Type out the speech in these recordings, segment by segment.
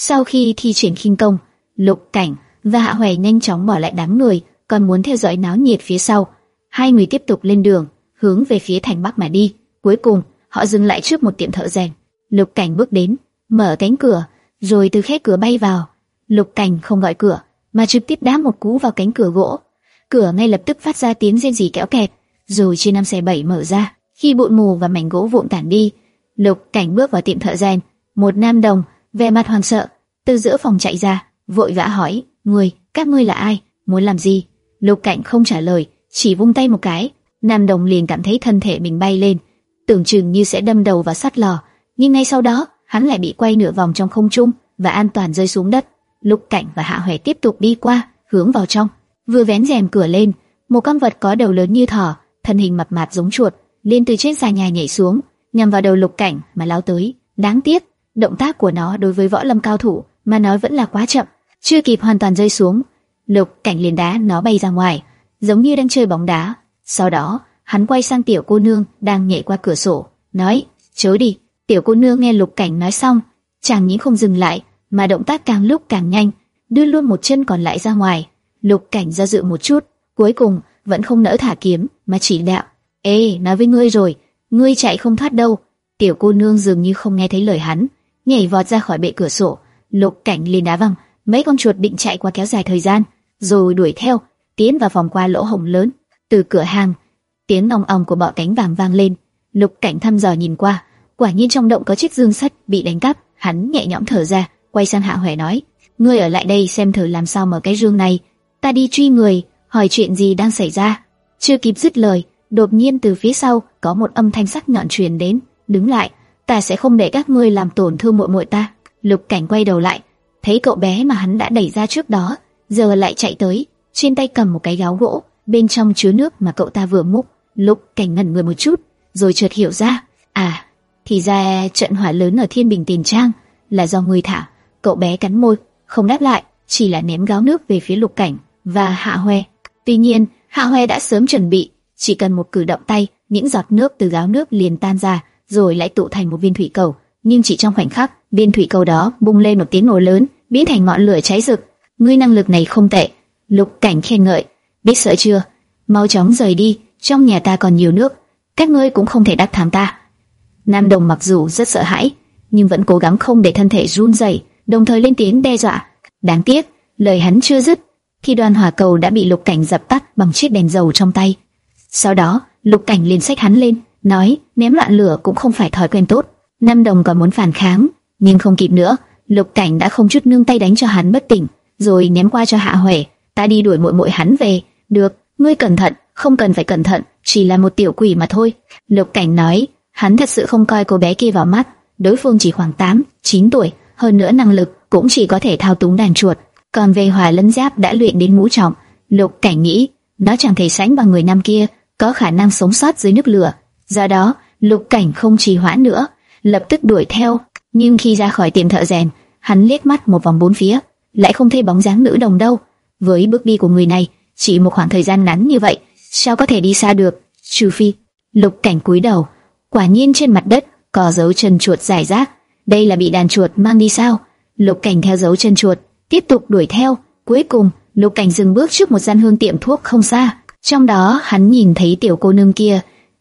Sau khi thi triển khinh công, Lục Cảnh và Hạ Hoài nhanh chóng bỏ lại đám người, còn muốn theo dõi náo nhiệt phía sau. Hai người tiếp tục lên đường, hướng về phía thành Bắc mà đi. Cuối cùng, họ dừng lại trước một tiệm thợ rèn. Lục Cảnh bước đến, mở cánh cửa, rồi từ khe cửa bay vào. Lục Cảnh không gọi cửa, mà trực tiếp đá một cú vào cánh cửa gỗ. Cửa ngay lập tức phát ra tiếng rên rỉ kéo kẹt, rồi trên năm xe bảy mở ra. Khi bụi mù và mảnh gỗ vụn tản đi, Lục Cảnh bước vào tiệm thợ rèn. Một nam đồng, vẻ mặt hoảng sợ, từ giữa phòng chạy ra, vội vã hỏi: "Người, các ngươi là ai? Muốn làm gì?" Lục Cảnh không trả lời, chỉ vung tay một cái, nam đồng liền cảm thấy thân thể mình bay lên, tưởng chừng như sẽ đâm đầu vào sắt lò, nhưng ngay sau đó, hắn lại bị quay nửa vòng trong không trung và an toàn rơi xuống đất. Lục Cảnh và Hạ Hoè tiếp tục đi qua, hướng vào trong. Vừa vén rèm cửa lên, một con vật có đầu lớn như thỏ, thân hình mập mạp giống chuột, liền từ trên xà nhà nhảy xuống, nhằm vào đầu Lục Cảnh mà lao tới. Đáng tiếc, động tác của nó đối với võ lâm cao thủ mà nói vẫn là quá chậm, chưa kịp hoàn toàn rơi xuống, Lục Cảnh liền đá nó bay ra ngoài, giống như đang chơi bóng đá. Sau đó, hắn quay sang tiểu cô nương đang nhảy qua cửa sổ, nói: "Chớ đi." Tiểu cô nương nghe Lục Cảnh nói xong, chàng nhĩ không dừng lại, mà động tác càng lúc càng nhanh, đưa luôn một chân còn lại ra ngoài. Lục Cảnh do dự một chút, cuối cùng vẫn không nỡ thả kiếm, mà chỉ đạo: "Ê, nói với ngươi rồi, ngươi chạy không thoát đâu." Tiểu cô nương dường như không nghe thấy lời hắn, nhảy vọt ra khỏi bệ cửa sổ. Lục Cảnh liền đá văng, mấy con chuột định chạy qua kéo dài thời gian, rồi đuổi theo, tiến vào vòng qua lỗ hổng lớn. Từ cửa hàng, tiếng ong ong của bọ cánh vàng vang lên. Lục Cảnh thăm dò nhìn qua, quả nhiên trong động có chiếc dương sắt bị đánh cắp. Hắn nhẹ nhõm thở ra, quay sang Hạ Hoè nói: "Ngươi ở lại đây xem thử làm sao mở cái dương này, ta đi truy người, hỏi chuyện gì đang xảy ra." Chưa kịp dứt lời, đột nhiên từ phía sau có một âm thanh sắc nhọn truyền đến, "Đứng lại, ta sẽ không để các ngươi làm tổn thương muội muội ta." Lục Cảnh quay đầu lại, thấy cậu bé mà hắn đã đẩy ra trước đó, giờ lại chạy tới, trên tay cầm một cái gáo gỗ, bên trong chứa nước mà cậu ta vừa múc. Lục Cảnh ngẩn người một chút, rồi chợt hiểu ra, à, thì ra trận hỏa lớn ở Thiên Bình Tiền Trang là do người thả. Cậu bé cắn môi, không đáp lại, chỉ là ném gáo nước về phía Lục Cảnh và Hạ Hoè. Tuy nhiên, Hạ Hoè đã sớm chuẩn bị, chỉ cần một cử động tay, những giọt nước từ gáo nước liền tan ra, rồi lại tụ thành một viên thủy cầu. Nhưng chỉ trong khoảnh khắc, viên thủy cầu đó bung lên một tiếng nổ lớn, biến thành ngọn lửa cháy rực. Ngươi năng lực này không tệ, Lục Cảnh khen ngợi. Biết sợ chưa? Mau chóng rời đi, trong nhà ta còn nhiều nước, các ngươi cũng không thể đắc thắng ta. Nam Đồng mặc dù rất sợ hãi, nhưng vẫn cố gắng không để thân thể run rẩy, đồng thời lên tiếng đe dọa. Đáng tiếc, lời hắn chưa dứt, khi đoàn hỏa cầu đã bị Lục Cảnh dập tắt bằng chiếc đèn dầu trong tay. Sau đó, Lục Cảnh liền xách hắn lên, nói ném loạn lửa cũng không phải thói quen tốt. Nam Đồng còn muốn phản kháng, nhưng không kịp nữa, Lục Cảnh đã không chút nương tay đánh cho hắn bất tỉnh, rồi ném qua cho Hạ Huệ. Ta đi đuổi muội muội hắn về. Được, ngươi cẩn thận, không cần phải cẩn thận, chỉ là một tiểu quỷ mà thôi. Lục Cảnh nói, hắn thật sự không coi cô bé kia vào mắt. Đối phương chỉ khoảng 8, 9 tuổi, hơn nữa năng lực cũng chỉ có thể thao túng đàn chuột. Còn về Hòa lân giáp đã luyện đến ngũ trọng, Lục Cảnh nghĩ nó chẳng thể sánh bằng người nam kia, có khả năng sống sót dưới nước lửa. Do đó, Lục Cảnh không trì hoãn nữa, lập tức đuổi theo. Nhưng khi ra khỏi tiệm thợ rèn, hắn liếc mắt một vòng bốn phía, lại không thấy bóng dáng nữ đồng đâu. Với bước đi của người này, chỉ một khoảng thời gian ngắn như vậy, sao có thể đi xa được? Trừ phi, Lục Cảnh cúi đầu, quả nhiên trên mặt đất có dấu chân chuột dài rác. Đây là bị đàn chuột mang đi sao? Lục Cảnh theo dấu chân chuột, tiếp tục đuổi theo. Cuối cùng, Lục Cảnh dừng bước trước một gian hương tiệm thuốc không xa. Trong đó, hắn nhìn thấy tiểu cô nương kia,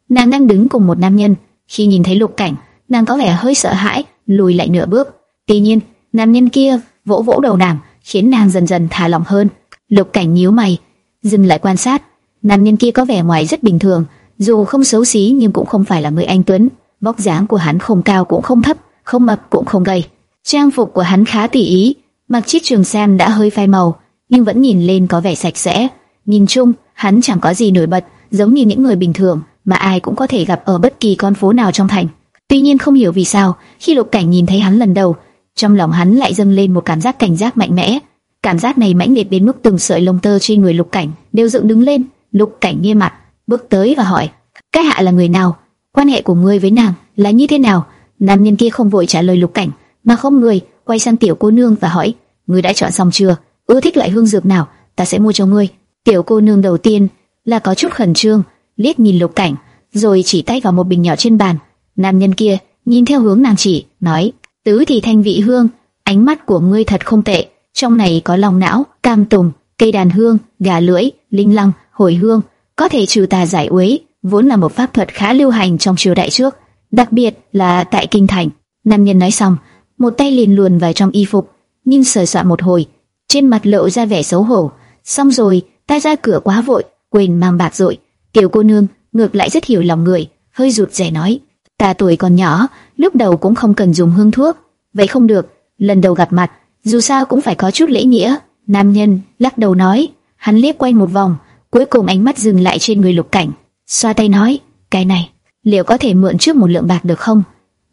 nàng đang đứng cùng một nam nhân. Khi nhìn thấy Lục Cảnh, nàng có vẻ hơi sợ hãi, lùi lại nửa bước. Tuy nhiên, nam nhân kia vỗ vỗ đầu nàng, khiến nàng dần dần thả lỏng hơn. Lục Cảnh nhíu mày, dừng lại quan sát. Nam nhân kia có vẻ ngoài rất bình thường, dù không xấu xí nhưng cũng không phải là người anh tuấn. Vóc dáng của hắn không cao cũng không thấp, không mập cũng không gầy. Trang phục của hắn khá tỉ ý, mặc chiếc trường sam đã hơi phai màu, nhưng vẫn nhìn lên có vẻ sạch sẽ. Nhìn chung, hắn chẳng có gì nổi bật, giống như những người bình thường mà ai cũng có thể gặp ở bất kỳ con phố nào trong thành. Tuy nhiên không hiểu vì sao, khi Lục Cảnh nhìn thấy hắn lần đầu, trong lòng hắn lại dâng lên một cảm giác cảnh giác mạnh mẽ. Cảm giác này mãnh liệt đến mức từng sợi lông tơ trên người Lục Cảnh đều dựng đứng lên. Lục Cảnh nghiêm mặt, bước tới và hỏi: "Cái hạ là người nào? Quan hệ của ngươi với nàng là như thế nào?" Nam nhân kia không vội trả lời Lục Cảnh, mà không người quay sang tiểu cô nương và hỏi: "Ngươi đã chọn xong chưa? Ưa thích loại hương dược nào, ta sẽ mua cho ngươi." Tiểu cô nương đầu tiên là có chút khẩn trương, liếc nhìn Lục Cảnh, rồi chỉ tay vào một bình nhỏ trên bàn. Nam nhân kia nhìn theo hướng nàng chỉ, nói: "Tứ thì thanh vị hương, ánh mắt của ngươi thật không tệ, trong này có lòng não, cam tùng, cây đàn hương, gà lưỡi, linh lăng, hồi hương, có thể trừ tà giải uế, vốn là một pháp thuật khá lưu hành trong triều đại trước, đặc biệt là tại kinh thành. Nam nhân nói xong, một tay liền luồn vào trong y phục, nhưng sờ soạn một hồi, trên mặt lộ ra vẻ xấu hổ. Xong rồi, ta ra cửa quá vội, quên mang bạc rồi. Tiểu cô nương ngược lại rất hiểu lòng người, hơi rụt rè nói: ta tuổi còn nhỏ, lúc đầu cũng không cần dùng hương thuốc, vậy không được. Lần đầu gặp mặt, dù sao cũng phải có chút lễ nghĩa. Nam nhân lắc đầu nói, hắn liếc quanh một vòng, cuối cùng ánh mắt dừng lại trên người lục cảnh, xoa tay nói: cái này, liệu có thể mượn trước một lượng bạc được không?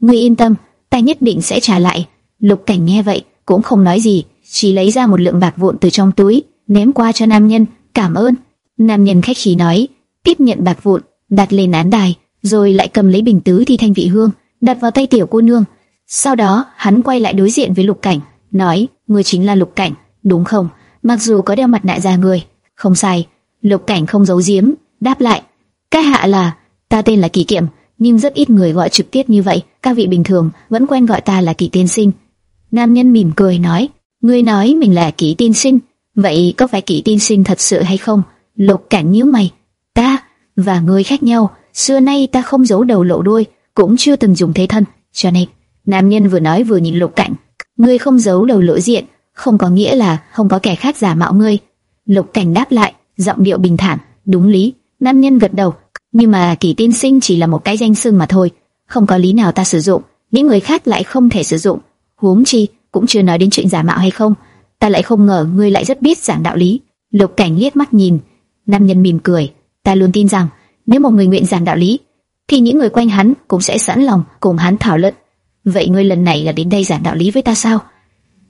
Ngươi yên tâm, ta nhất định sẽ trả lại. Lục cảnh nghe vậy cũng không nói gì, chỉ lấy ra một lượng bạc vụn từ trong túi, ném qua cho nam nhân, cảm ơn. Nam nhân khách khí nói, tiếp nhận bạc vụn, đặt lên án đài, rồi lại cầm lấy bình tứ thi thanh vị hương, đặt vào tay tiểu cô nương. Sau đó, hắn quay lại đối diện với Lục Cảnh, nói, ngươi chính là Lục Cảnh, đúng không? Mặc dù có đeo mặt nạ ra người, không sai. Lục Cảnh không giấu giếm, đáp lại, cái hạ là, ta tên là Kỳ Kiệm, nhưng rất ít người gọi trực tiếp như vậy. Các vị bình thường vẫn quen gọi ta là Kỳ Tiên Sinh. Nam nhân mỉm cười nói, ngươi nói mình là Kỳ Tiên Sinh, vậy có phải Kỳ Tiên Sinh thật sự hay không? Lục Cảnh nhíu mày, và ngươi khác nhau. Xưa nay ta không giấu đầu lộ đuôi, cũng chưa từng dùng thế thân, cho nên nam nhân vừa nói vừa nhìn Lục Cảnh, ngươi không giấu đầu lộ diện, không có nghĩa là không có kẻ khác giả mạo ngươi. Lục Cảnh đáp lại, giọng điệu bình thản, đúng lý. Nam nhân gật đầu, nhưng mà kỳ tiên sinh chỉ là một cái danh xưng mà thôi, không có lý nào ta sử dụng, những người khác lại không thể sử dụng. Huống chi cũng chưa nói đến chuyện giả mạo hay không, ta lại không ngờ ngươi lại rất biết giảng đạo lý. Lục Cảnh liếc mắt nhìn, nam nhân mỉm cười, ta luôn tin rằng nếu một người nguyện giảng đạo lý, thì những người quanh hắn cũng sẽ sẵn lòng cùng hắn thảo luận. Vậy ngươi lần này là đến đây giảng đạo lý với ta sao?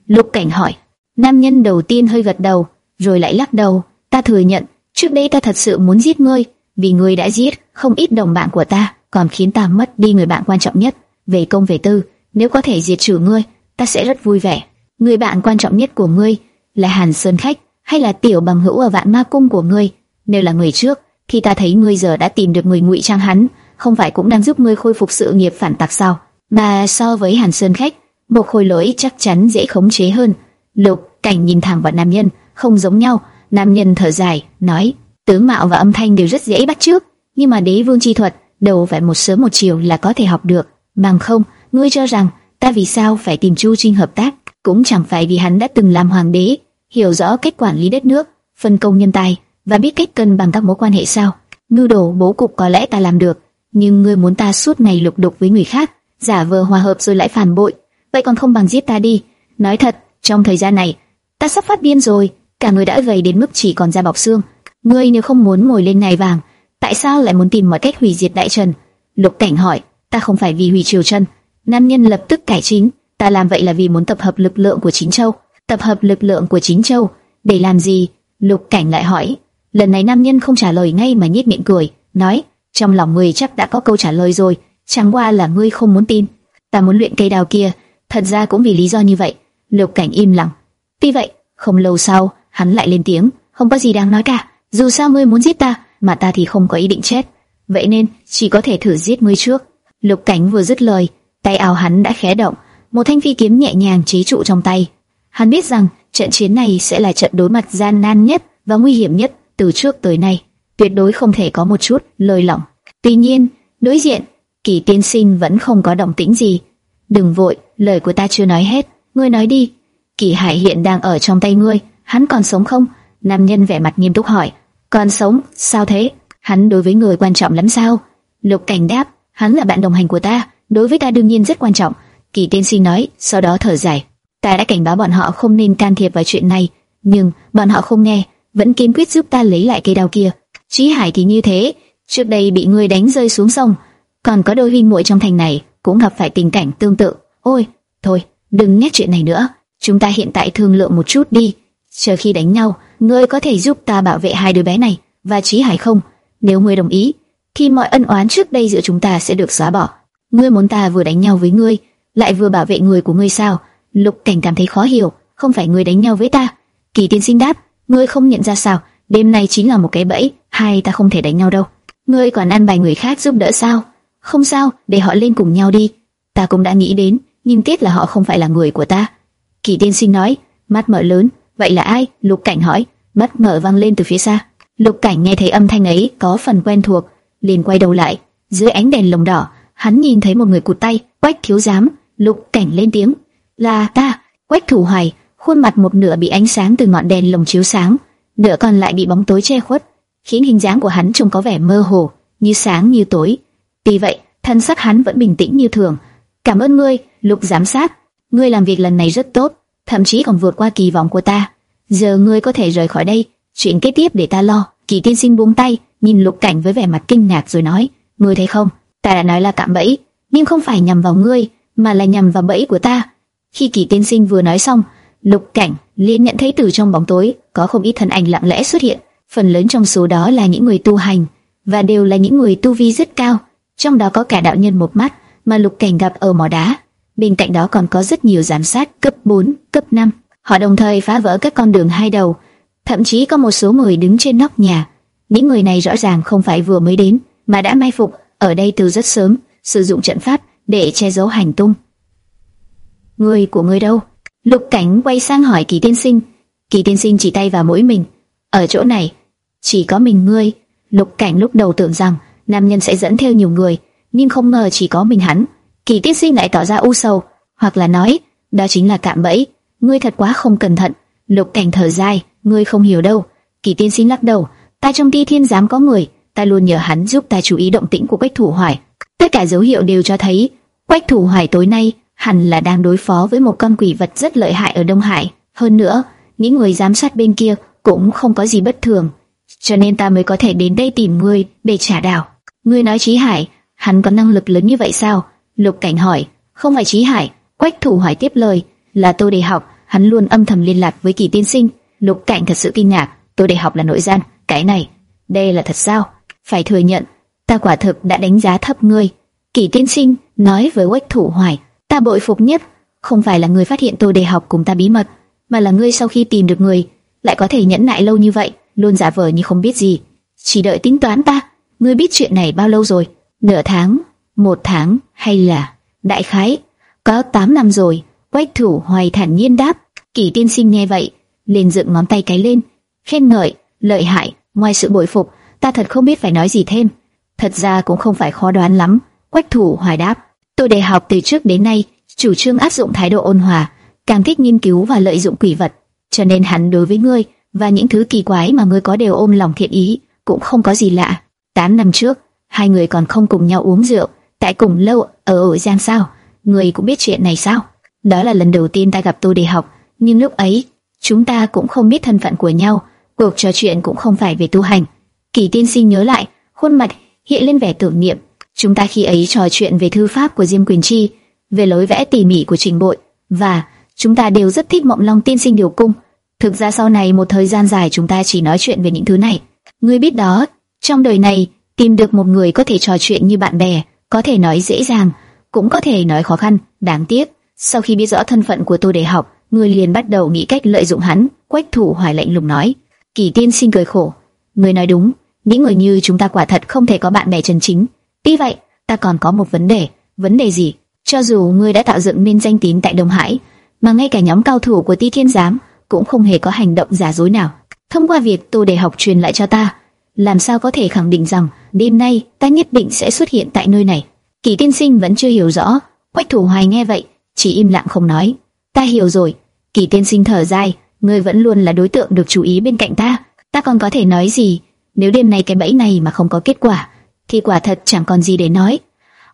Lục Cảnh hỏi. Nam nhân đầu tiên hơi gật đầu, rồi lại lắc đầu. Ta thừa nhận, trước đây ta thật sự muốn giết ngươi, vì ngươi đã giết không ít đồng bạn của ta, còn khiến ta mất đi người bạn quan trọng nhất. Về công về tư, nếu có thể diệt trừ ngươi, ta sẽ rất vui vẻ. Người bạn quan trọng nhất của ngươi là Hàn Sơn Khách hay là tiểu bằng hữu ở vạn ma cung của ngươi? Nếu là người trước, khi ta thấy ngươi giờ đã tìm được người ngụy trang hắn, không phải cũng đang giúp ngươi khôi phục sự nghiệp phản tặc sao? Mà so với Hàn Sơn khách, một khôi lỗi chắc chắn dễ khống chế hơn. Lục Cảnh nhìn thẳng vào nam nhân, không giống nhau. Nam nhân thở dài, nói: tướng mạo và âm thanh đều rất dễ bắt chước, nhưng mà đế vương chi thuật đâu phải một sớm một chiều là có thể học được. Bằng không, ngươi cho rằng ta vì sao phải tìm Chu Trinh hợp tác? Cũng chẳng phải vì hắn đã từng làm hoàng đế, hiểu rõ cách quản lý đất nước, phân công nhân tài, và biết cách cân bằng các mối quan hệ sao? Mưu đồ bố cục có lẽ ta làm được, nhưng ngươi muốn ta suốt ngày lục đục với người khác, giả vờ hòa hợp rồi lại phản bội, vậy còn không bằng giết ta đi. Nói thật, trong thời gian này, ta sắp phát điên rồi, cả người đã gầy đến mức chỉ còn da bọc xương. Ngươi nếu không muốn ngồi lên ngai vàng, tại sao lại muốn tìm mọi cách hủy diệt đại trần? Lục Cảnh hỏi, ta không phải vì hủy triều trần. Nam nhân lập tức cải chính, ta làm vậy là vì muốn tập hợp lực lượng của chính châu. Tập hợp lực lượng của chính châu để làm gì? Lục Cảnh lại hỏi. Lần này nam nhân không trả lời ngay mà nhếch miệng cười, nói, trong lòng ngươi chắc đã có câu trả lời rồi, chẳng qua là ngươi không muốn tin. Ta muốn luyện cây đào kia, thật ra cũng vì lý do như vậy. Lục Cảnh im lặng. Tuy vậy, không lâu sau, hắn lại lên tiếng, không có gì đáng nói cả. Dù sao ngươi muốn giết ta, mà ta thì không có ý định chết, vậy nên chỉ có thể thử giết ngươi trước. Lục Cảnh vừa dứt lời, tay áo hắn đã khẽ động, một thanh phi kiếm nhẹ nhàng chế trụ trong tay. Hắn biết rằng trận chiến này sẽ là trận đối mặt gian nan nhất và nguy hiểm nhất từ trước tới nay, tuyệt đối không thể có một chút lơi lỏng. Tuy nhiên, đối diện, Kỳ Tiên Sinh vẫn không có động tĩnh gì. Đừng vội, lời của ta chưa nói hết, ngươi nói đi. Kỳ Hải hiện đang ở trong tay ngươi, hắn còn sống không? Nam nhân vẻ mặt nghiêm túc hỏi. Còn sống, sao thế? Hắn đối với người quan trọng lắm sao? Lục Cảnh đáp, hắn là bạn đồng hành của ta, đối với ta đương nhiên rất quan trọng. Kỳ Tiên Sinh nói, sau đó thở dài. Ta đã cảnh báo bọn họ không nên can thiệp vào chuyện này, nhưng bọn họ không nghe, vẫn kiên quyết giúp ta lấy lại cây đao kia. Chí Hải thì như thế, trước đây bị ngươi đánh rơi xuống sông, còn có đôi huynh muội trong thành này cũng gặp phải tình cảnh tương tự. Ôi, thôi, đừng nhắc chuyện này nữa, chúng ta hiện tại thương lượng một chút đi. Chờ khi đánh nhau, ngươi có thể giúp ta bảo vệ hai đứa bé này và Chí Hải không? Nếu ngươi đồng ý, thì mọi ân oán trước đây giữa chúng ta sẽ được xóa bỏ. Ngươi muốn ta vừa đánh nhau với ngươi, lại vừa bảo vệ người của ngươi sao? Lục Cảnh cảm thấy khó hiểu, không phải ngươi đánh nhau với ta. Kỳ Tiên Sinh đáp, ngươi không nhận ra sao? Đêm nay chính là một cái bẫy, hai ta không thể đánh nhau đâu. Ngươi còn ăn bài người khác giúp đỡ sao? Không sao, để họ lên cùng nhau đi. Ta cũng đã nghĩ đến, nhưng tiếc là họ không phải là người của ta. Kỳ tiên sinh nói, mắt mở lớn, vậy là ai? Lục cảnh hỏi, mắt mở vang lên từ phía xa. Lục cảnh nghe thấy âm thanh ấy có phần quen thuộc, liền quay đầu lại, dưới ánh đèn lồng đỏ, hắn nhìn thấy một người cụt tay, quách thiếu giám. Lục cảnh lên tiếng, là ta, quách thủ hoài, khuôn mặt một nửa bị ánh sáng từ ngọn đèn lồng chiếu sáng, nửa còn lại bị bóng tối che khuất, khiến hình dáng của hắn trông có vẻ mơ hồ, như sáng như tối. Tuy vậy, thân sắc hắn vẫn bình tĩnh như thường. Cảm ơn ngươi, lục giám sát, ngươi làm việc lần này rất tốt, thậm chí còn vượt qua kỳ vọng của ta. Giờ ngươi có thể rời khỏi đây, chuyện kế tiếp để ta lo. Kỳ tiên sinh buông tay, nhìn lục cảnh với vẻ mặt kinh ngạc rồi nói, ngươi thấy không, ta đã nói là cạm bẫy, nhưng không phải nhằm vào ngươi, mà là nhằm vào bẫy của ta. Khi kỳ tiên sinh vừa nói xong, lục cảnh liền nhận thấy từ trong bóng tối có không ít thân ảnh lặng lẽ xuất hiện, phần lớn trong số đó là những người tu hành và đều là những người tu vi rất cao, trong đó có cả đạo nhân một mắt mà lục cảnh gặp ở mỏ đá. Bên cạnh đó còn có rất nhiều giám sát cấp 4, cấp 5. Họ đồng thời phá vỡ các con đường hai đầu, thậm chí có một số người đứng trên nóc nhà. Những người này rõ ràng không phải vừa mới đến, mà đã mai phục ở đây từ rất sớm, sử dụng trận pháp để che giấu hành tung. Người của người đâu? Lục Cảnh quay sang hỏi Kỳ Tiên Sinh. Kỳ Tiên Sinh chỉ tay vào mũi mình. Ở chỗ này, chỉ có mình ngươi. Lục Cảnh lúc đầu tưởng rằng nam nhân sẽ dẫn theo nhiều người, nhưng không ngờ chỉ có mình hắn. Kỳ Tiên Sinh lại tỏ ra u sầu, hoặc là nói, đó chính là cạm bẫy. Ngươi thật quá không cẩn thận. Lục Cảnh thở dài, ngươi không hiểu đâu. Kỳ Tiên Sinh lắc đầu, ta trong Ti Thiên giám có người, ta luôn nhờ hắn giúp ta chú ý động tĩnh của Quách Thủ Hoài. Tất cả dấu hiệu đều cho thấy Quách Thủ Hoài tối nay hẳn là đang đối phó với một con quỷ vật rất lợi hại ở Đông Hải. Hơn nữa, những người giám sát bên kia cũng không có gì bất thường, cho nên ta mới có thể đến đây tìm ngươi để trả đảo. Ngươi nói Chí Hải, hắn có năng lực lớn như vậy sao? Lục Cảnh hỏi. Không phải Chí Hải, Quách Thủ hỏi tiếp lời, là Tô Đề Học, hắn luôn âm thầm liên lạc với Kỳ Tiên Sinh. Lục Cảnh thật sự kinh ngạc, Tô Đề Học là nội gian, cái này, đây là thật sao? Phải thừa nhận, ta quả thực đã đánh giá thấp ngươi. Kỳ Tiên Sinh nói với Quách Thủ Hoài, Ta bội phục nhất không phải là người phát hiện tôi đề học cùng ta bí mật, mà là ngươi sau khi tìm được người lại có thể nhẫn nại lâu như vậy, luôn giả vờ như không biết gì, chỉ đợi tính toán ta. Ngươi biết chuyện này bao lâu rồi? Nửa tháng, một tháng hay là đại khái? Có 8 năm rồi. Quách thủ hoài thản nhiên đáp. Kỳ tiên sinh nghe vậy, liền dựng ngón tay cái lên, khen ngợi, lợi hại. Ngoài sự bội phục, ta thật không biết phải nói gì thêm. Thật ra cũng không phải khó đoán lắm. Quách thủ hoài đáp. Tôi đại học từ trước đến nay chủ trương áp dụng thái độ ôn hòa, càng thích nghiên cứu và lợi dụng quỷ vật, cho nên hắn đối với ngươi và những thứ kỳ quái mà ngươi có đều ôm lòng thiện ý, cũng không có gì lạ. Tám năm trước, hai người còn không cùng nhau uống rượu, tại cùng lâu ở ổ Giang sao? Ngươi cũng biết chuyện này sao? Đó là lần đầu tiên ta gặp tôi đại học, nhưng lúc ấy chúng ta cũng không biết thân phận của nhau, cuộc trò chuyện cũng không phải về tu hành. Kỳ tiên sinh nhớ lại, khuôn mặt hiện lên vẻ tưởng niệm, Chúng ta khi ấy trò chuyện về thư pháp của Diêm Quyền Chi, về lối vẽ tỉ mỉ của Trình Bội, và chúng ta đều rất thích Mộng Long tiên sinh điều cung. Thực ra sau này một thời gian dài chúng ta chỉ nói chuyện về những thứ này. Ngươi biết đó, trong đời này tìm được một người có thể trò chuyện như bạn bè, có thể nói dễ dàng, cũng có thể nói khó khăn. Đáng tiếc, sau khi biết rõ thân phận của Tô Đề Học, ngươi liền bắt đầu nghĩ cách lợi dụng hắn. Quách Thủ Hoài lạnh lùng nói. Kỳ Tiên sinh cười khổ, ngươi nói đúng, những người như chúng ta quả thật không thể có bạn bè chân chính. Tuy vậy, ta còn có một vấn đề. Vấn đề gì? Cho dù ngươi đã tạo dựng nên danh tín tại Đông Hải, mà ngay cả nhóm cao thủ của Ti Thiên Giám cũng không hề có hành động giả dối nào. Thông qua việc Tô Đề học truyền lại cho ta, làm sao có thể khẳng định rằng đêm nay ta nhất định sẽ xuất hiện tại nơi này? Kỳ Tiên Sinh vẫn chưa hiểu rõ. Quách Thủ Hoài nghe vậy, chỉ im lặng không nói. Ta hiểu rồi. Kỳ Tiên Sinh thở dài, ngươi vẫn luôn là đối tượng được chú ý bên cạnh ta. Ta còn có thể nói gì? Nếu đêm nay cái bẫy này mà không có kết quả, thì quả thật chẳng còn gì để nói.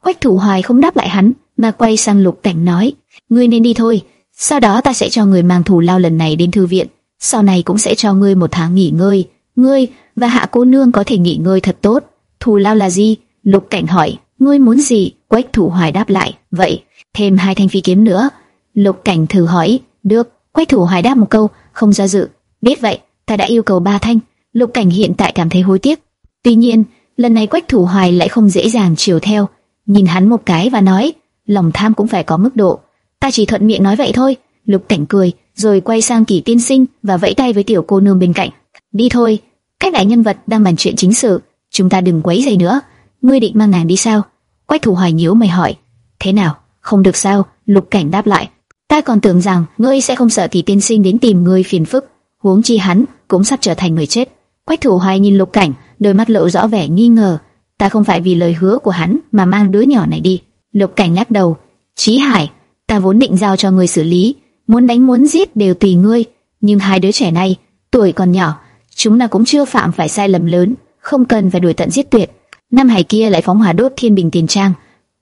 Quách Thủ Hoài không đáp lại hắn, mà quay sang Lục Cảnh nói: "Ngươi nên đi thôi, sau đó ta sẽ cho người mang thù lao lần này đến thư viện, sau này cũng sẽ cho ngươi một tháng nghỉ ngơi. Ngươi và Hạ cô nương có thể nghỉ ngơi thật tốt. Thù lao là gì?" Lục Cảnh hỏi. "Ngươi muốn gì?" Quách Thủ Hoài đáp lại. "Vậy, thêm hai thanh phi kiếm nữa." Lục Cảnh thử hỏi. "Được." Quách Thủ Hoài đáp một câu, không do dự. "Biết vậy, ta đã yêu cầu ba thanh." Lục Cảnh hiện tại cảm thấy hối tiếc. Tuy nhiên, lần này Quách Thủ Hoài lại không dễ dàng chiều theo, nhìn hắn một cái và nói, lòng tham cũng phải có mức độ. Ta chỉ thuận miệng nói vậy thôi. Lục Cảnh cười, rồi quay sang Kỳ Tiên Sinh và vẫy tay với tiểu cô nương bên cạnh. Đi thôi, các đại nhân vật đang bàn chuyện chính sự, chúng ta đừng quấy rầy nữa. Ngươi định mang nàng đi sao? Quách Thủ Hoài nhíu mày hỏi. Thế nào? Không được sao? Lục Cảnh đáp lại. Ta còn tưởng rằng ngươi sẽ không sợ kỳ tiên sinh đến tìm ngươi phiền phức, huống chi hắn cũng sắp trở thành người chết. Quách Thủ Hoài nhìn Lục Cảnh, đôi mắt lộ rõ vẻ nghi ngờ. Ta không phải vì lời hứa của hắn mà mang đứa nhỏ này đi. Lục Cảnh lắc đầu. Chí Hải, ta vốn định giao cho người xử lý, muốn đánh muốn giết đều tùy ngươi, nhưng hai đứa trẻ này tuổi còn nhỏ, chúng ta cũng chưa phạm phải sai lầm lớn, không cần phải đuổi tận giết tuyệt. Năm hải kia lại phóng hỏa đốt thiên bình tiền trang,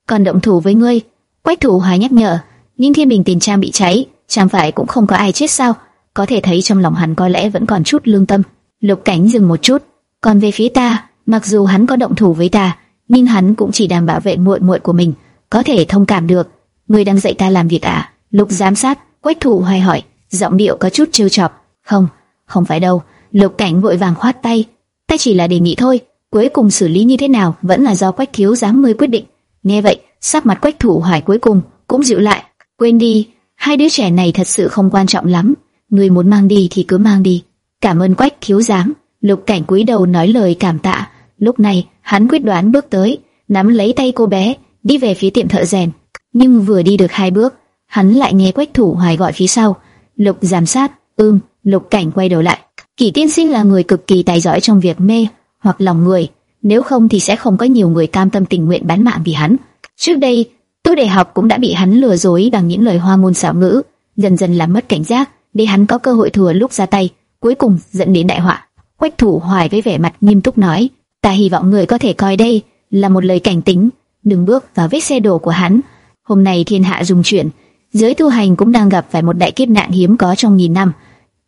còn động thủ với ngươi. Quách Thủ Hoài nhắc nhở, nhưng thiên bình tiền trang bị cháy, chẳng phải cũng không có ai chết sao? Có thể thấy trong lòng hắn có lẽ vẫn còn chút lương tâm. Lục Cảnh dừng một chút, còn về phía ta, mặc dù hắn có động thủ với ta, nhưng hắn cũng chỉ đảm bảo vệ muội muội của mình, có thể thông cảm được. Ngươi đang dạy ta làm việc à? Lục giám sát, Quách Thủ Hoài hỏi, giọng điệu có chút trêu chọc. Không, không phải đâu. Lục Cảnh vội vàng khoát tay, ta chỉ là đề nghị thôi. Cuối cùng xử lý như thế nào vẫn là do Quách thiếu giám mới quyết định. Nghe vậy, sắc mặt Quách Thủ Hoài cuối cùng cũng dịu lại. Quên đi, hai đứa trẻ này thật sự không quan trọng lắm. Ngươi muốn mang đi thì cứ mang đi. Cảm ơn Quách thiếu giám. Lục Cảnh cúi đầu nói lời cảm tạ. Lúc này, hắn quyết đoán bước tới, nắm lấy tay cô bé, đi về phía tiệm thợ rèn. Nhưng vừa đi được hai bước, hắn lại nghe Quách Thủ Hoài gọi phía sau. Lục giám sát, ưm, Lục Cảnh quay đầu lại. Kỷ Tiên Sinh là người cực kỳ tài giỏi trong việc mê hoặc lòng người, nếu không thì sẽ không có nhiều người cam tâm tình nguyện bán mạng vì hắn. Trước đây, tôi đại học cũng đã bị hắn lừa dối bằng những lời hoa ngôn xảo ngữ, dần dần làm mất cảnh giác, để hắn có cơ hội thừa lúc ra tay, cuối cùng dẫn đến đại họa. Quách Thủ Hoài với vẻ mặt nghiêm túc nói: "Ta hy vọng người có thể coi đây là một lời cảnh tính, đừng bước vào vết xe đổ của hắn. Hôm nay thiên hạ dùng chuyện, giới tu hành cũng đang gặp phải một đại kiếp nạn hiếm có trong nghìn năm,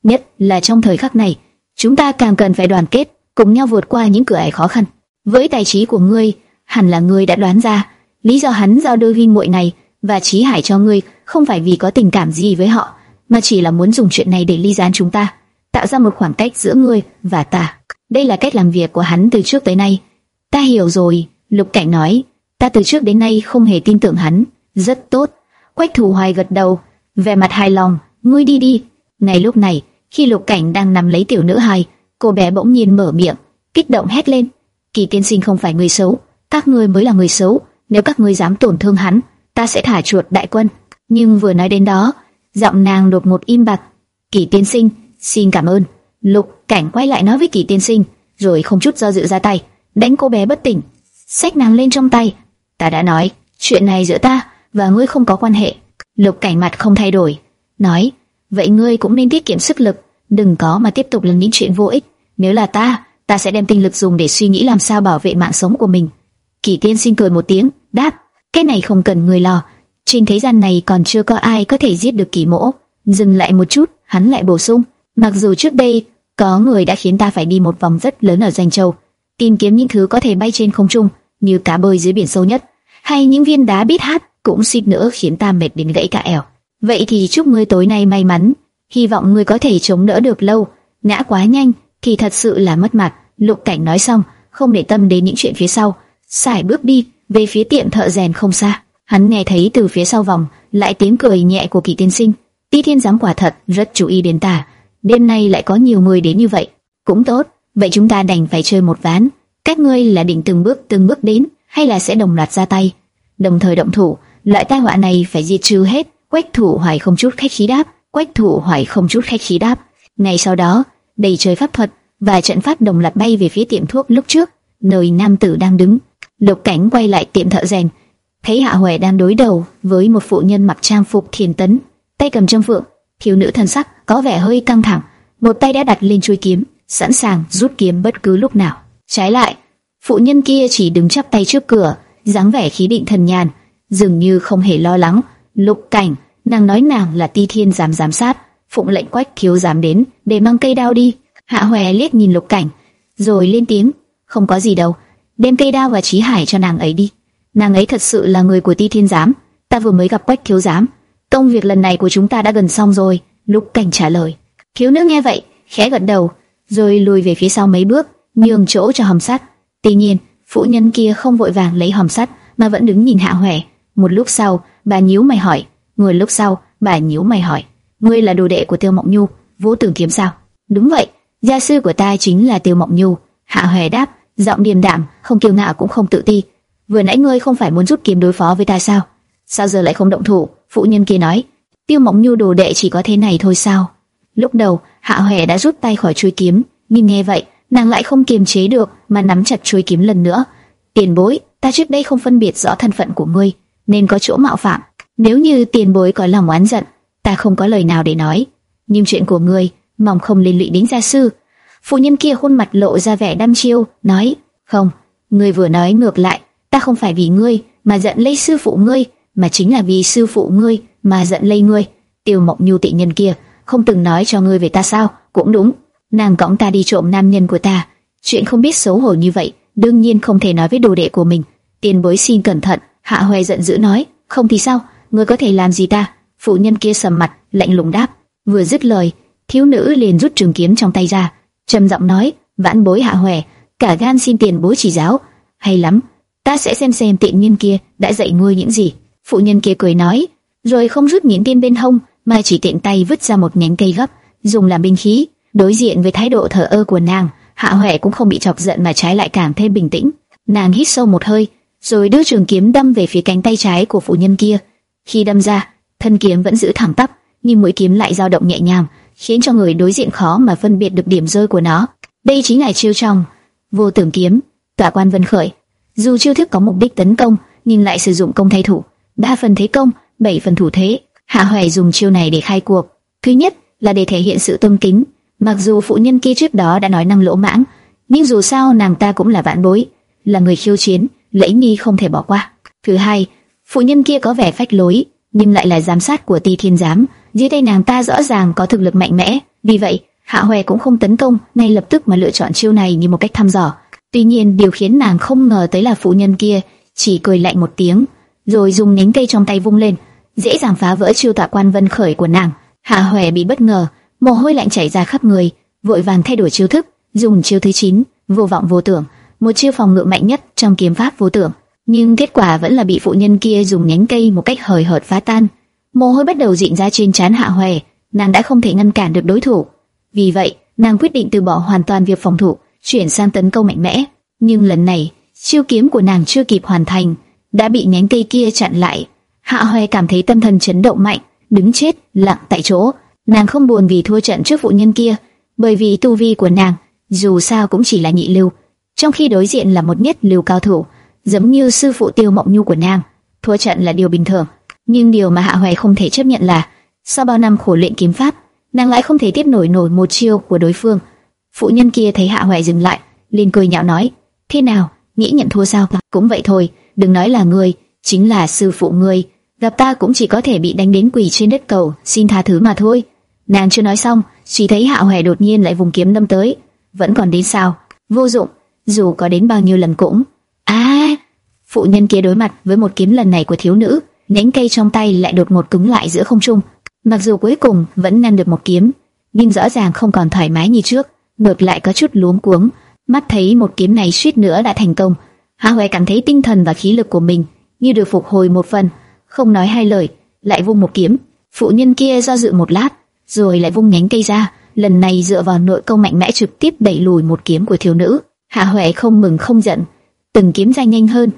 nhất là trong thời khắc này, chúng ta càng cần phải đoàn kết, cùng nhau vượt qua những cửa ải khó khăn. Với tài trí của ngươi, hẳn là ngươi đã đoán ra lý do hắn giao đôi huynh muội này và trí hải cho ngươi không phải vì có tình cảm gì với họ, mà chỉ là muốn dùng chuyện này để ly gián chúng ta, tạo ra một khoảng cách giữa ngươi và ta. Đây là cách làm việc của hắn từ trước tới nay. Ta hiểu rồi, Lục Cảnh nói, ta từ trước đến nay không hề tin tưởng hắn. Rất tốt. Quách Thủ Hoài gật đầu, vẻ mặt hài lòng, ngươi đi đi. Ngay lúc này, khi Lục Cảnh đang nằm lấy tiểu nữ hài, cô bé bỗng nhiên mở miệng, kích động hét lên: "Kỳ tiên sinh không phải người xấu, các ngươi mới là người xấu, nếu các ngươi dám tổn thương hắn, ta sẽ thả chuột đại quân." Nhưng vừa nói đến đó, giọng nàng đột một im bặt. "Kỳ tiên sinh, xin cảm ơn." Lục Cảnh quay lại nói với Kỳ tiên sinh, rồi không chút do dự ra tay, đánh cô bé bất tỉnh, xách nàng lên trong tay. "Ta đã nói, chuyện này giữa ta và ngươi không có quan hệ." Lục Cảnh mặt không thay đổi, nói: vậy ngươi cũng nên tiết kiệm sức lực, đừng có mà tiếp tục làm những chuyện vô ích. Nếu là ta, ta sẽ đem tinh lực dùng để suy nghĩ làm sao bảo vệ mạng sống của mình. Kỳ Tiên sinh cười một tiếng, đáp, cái này không cần người lo. Trên thế gian này còn chưa có ai có thể giết được Kỳ Mỗ. Dừng lại một chút, hắn lại bổ sung, mặc dù trước đây có người đã khiến ta phải đi một vòng rất lớn ở Doanh Châu, tìm kiếm những thứ có thể bay trên không trung, như cá bơi dưới biển sâu nhất, hay những viên đá bít hát cũng suýt nữa khiến ta mệt đến gãy cả ẻo. Vậy thì chúc ngươi tối nay may mắn, hy vọng ngươi có thể chống đỡ được lâu. Ngã quá nhanh thì thật sự là mất mặt. Lục Cảnh nói xong, không để tâm đến những chuyện phía sau, sải bước đi về phía tiệm thợ rèn không xa. Hắn nghe thấy từ phía sau vòng lại tiếng cười nhẹ của Kỳ Tiên Sinh. Ti Thiên giám quả thật rất chú ý đến ta. Đêm nay lại có nhiều người đến như vậy, cũng tốt. Vậy chúng ta đành phải chơi một ván. Các ngươi là định từng bước từng bước đến, hay là sẽ đồng loạt ra tay, đồng thời động thủ. Loại tai họa này phải diệt trừ hết Quách Thủ Hoài không chút khách khí đáp, Quách Thủ Hoài không chút khách khí đáp. Ngay sau đó, đầy trời pháp thuật và trận pháp đồng loạt bay về phía tiệm thuốc lúc trước, nơi nam tử đang đứng. Lục Cảnh quay lại tiệm thợ rèn, thấy Hạ Huệ đang đối đầu với một phụ nhân mặc trang phục thiền tấn, tay cầm châm phượng, thiếu nữ thần sắc có vẻ hơi căng thẳng, một tay đã đặt lên chuôi kiếm, sẵn sàng rút kiếm bất cứ lúc nào. Trái lại, phụ nhân kia chỉ đứng chắp tay trước cửa, dáng vẻ khí định thần nhàn, dường như không hề lo lắng Lục Cảnh, nàng nói nàng là Ti Thiên giám giám sát, phụng lệnh Quách thiếu giám đến để mang cây đao đi. Hạ Hoè liếc nhìn Lục Cảnh, rồi lên tiếng, không có gì đâu, đem cây đao và trí hải cho nàng ấy đi. Nàng ấy thật sự là người của Ti Thiên giám, ta vừa mới gặp Quách thiếu giám, công việc lần này của chúng ta đã gần xong rồi. Lục Cảnh trả lời. Thiếu nữ nghe vậy, khẽ gật đầu, rồi lùi về phía sau mấy bước, nhường chỗ cho hòm sắt. Tuy nhiên, phụ nhân kia không vội vàng lấy hòm sắt, mà vẫn đứng nhìn Hạ Hoè. Một lúc sau, bà nhíu mày hỏi, người lúc sau, bà nhíu mày hỏi, ngươi là đồ đệ của Tiêu Mộng Nhu, vô Tưởng Kiếm sao? Đúng vậy, gia sư của ta chính là Tiêu Mộng Nhu. Hạ Hoè đáp, giọng điềm đạm, không kiêu ngạo cũng không tự ti. Vừa nãy ngươi không phải muốn rút kiếm đối phó với ta sao? Sao giờ lại không động thủ? Phụ nhân kia nói, Tiêu Mộng Nhu đồ đệ chỉ có thế này thôi sao? Lúc đầu, Hạ Hoè đã rút tay khỏi chuôi kiếm, nhưng nghe vậy, nàng lại không kiềm chế được mà nắm chặt chuôi kiếm lần nữa. Tiền bối, ta trước đây không phân biệt rõ thân phận của ngươi, nên có chỗ mạo phạm. Nếu như tiền bối có lòng oán giận, ta không có lời nào để nói. Nhưng chuyện của ngươi, mong không liên lụy đến gia sư. Phụ nhân kia khuôn mặt lộ ra vẻ đăm chiêu, nói: không, ngươi vừa nói ngược lại, ta không phải vì ngươi mà giận lấy sư phụ ngươi, mà chính là vì sư phụ ngươi mà giận lây ngươi. Tiêu Mộng Nhu tị nhân kia không từng nói cho ngươi về ta sao? Cũng đúng, nàng cõng ta đi trộm nam nhân của ta, chuyện không biết xấu hổ như vậy, đương nhiên không thể nói với đồ đệ của mình. Tiền bối xin cẩn thận. Hạ Hoè giận dữ nói, không thì sao? Ngươi có thể làm gì ta? Phụ nhân kia sầm mặt, lạnh lùng đáp. Vừa dứt lời, thiếu nữ liền rút trường kiếm trong tay ra, trầm giọng nói, vãn bối Hạ Hoè, cả gan xin tiền bối chỉ giáo. Hay lắm, ta sẽ xem xem tiện nhân kia đã dạy ngươi những gì. Phụ nhân kia cười nói, rồi không rút nhẫn tiên bên hông, mà chỉ tiện tay vứt ra một nhánh cây gấp, dùng làm binh khí. Đối diện với thái độ thờ ơ của nàng, Hạ Huệ cũng không bị chọc giận mà trái lại càng thêm bình tĩnh. Nàng hít sâu một hơi, rồi đưa trường kiếm đâm về phía cánh tay trái của phụ nhân kia. Khi đâm ra, thân kiếm vẫn giữ thẳng tắp, nhưng mũi kiếm lại dao động nhẹ nhàng, khiến cho người đối diện khó mà phân biệt được điểm rơi của nó. Đây chính là chiêu trong vô tưởng kiếm, tỏa quan vân khởi. Dù chiêu thức có mục đích tấn công, nhưng lại sử dụng công thay thủ, 3 phần thế công, bảy phần thủ thế. Hạ Hoài dùng chiêu này để khai cuộc. Thứ nhất là để thể hiện sự tôn kính. Mặc dù phụ nhân kia trước đó đã nói năng lỗ mãng, nhưng dù sao nàng ta cũng là vạn bối, là người khiêu chiến, lễ nghi không thể bỏ qua. Thứ hai, phụ nhân kia có vẻ phách lối, nhưng lại là giám sát của Ti Thiên giám, dưới đây nàng ta rõ ràng có thực lực mạnh mẽ. Vì vậy, Hạ Hoè cũng không tấn công, ngay lập tức mà lựa chọn chiêu này như một cách thăm dò. Tuy nhiên, điều khiến nàng không ngờ tới là phụ nhân kia chỉ cười lạnh một tiếng, rồi dùng nhánh cây trong tay vung lên, dễ dàng phá vỡ chiêu tọa quan vân khởi của nàng. Hạ Hoè bị bất ngờ, mồ hôi lạnh chảy ra khắp người, vội vàng thay đổi chiêu thức, dùng chiêu thứ 9, vô vọng vô tưởng, một chiêu phòng ngự mạnh nhất trong kiếm pháp vô tưởng. Nhưng kết quả vẫn là bị phụ nhân kia dùng nhánh cây một cách hời hợt phá tan. Mồ hôi bắt đầu dịn ra trên trán Hạ Hoè, nàng đã không thể ngăn cản được đối thủ. Vì vậy, nàng quyết định từ bỏ hoàn toàn việc phòng thủ, chuyển sang tấn công mạnh mẽ. Nhưng lần này, chiêu kiếm của nàng chưa kịp hoàn thành, đã bị nhánh cây kia chặn lại. Hạ Hoè cảm thấy tâm thần chấn động mạnh, đứng chết lặng tại chỗ. Nàng không buồn vì thua trận trước phụ nhân kia, bởi vì tu vi của nàng dù sao cũng chỉ là nhị lưu, trong khi đối diện là một nhất lưu cao thủ, giống như sư phụ Tiêu Mộng Nhu của nàng, thua trận là điều bình thường. Nhưng điều mà Hạ Hoài không thể chấp nhận là, sau bao năm khổ luyện kiếm pháp, nàng lại không thể tiếp nổi nổi một chiêu của đối phương. Phụ nhân kia thấy Hạ Hoài dừng lại, liền cười nhạo nói: "Thế nào, nghĩ nhận thua sao? Cũng vậy thôi, đừng nói là ngươi, chính là sư phụ ngươi, gặp ta cũng chỉ có thể bị đánh đến quỳ trên đất cầu, xin tha thứ mà thôi." Nàng chưa nói xong, chỉ thấy Hạ Hoài đột nhiên lại vùng kiếm đâm tới, vẫn còn đến sao? Vô dụng, dù có đến bao nhiêu lần cũng. À, phụ nhân kia đối mặt với một kiếm lần này của thiếu nữ, nhánh cây trong tay lại đột ngột cứng lại giữa không trung. Mặc dù cuối cùng vẫn ngăn được một kiếm, nhưng rõ ràng không còn thoải mái như trước, ngược lại có chút luống cuống. Mắt thấy một kiếm này suýt nữa đã thành công, Hạ Hoài cảm thấy tinh thần và khí lực của mình như được phục hồi một phần, không nói hai lời, lại vung một kiếm. Phụ nhân kia do dự một lát, rồi lại vung nhánh cây ra, lần này dựa vào nội công mạnh mẽ trực tiếp đẩy lùi một kiếm của thiếu nữ. Hạ Huệ không mừng không giận, từng kiếm ra nhanh hơn.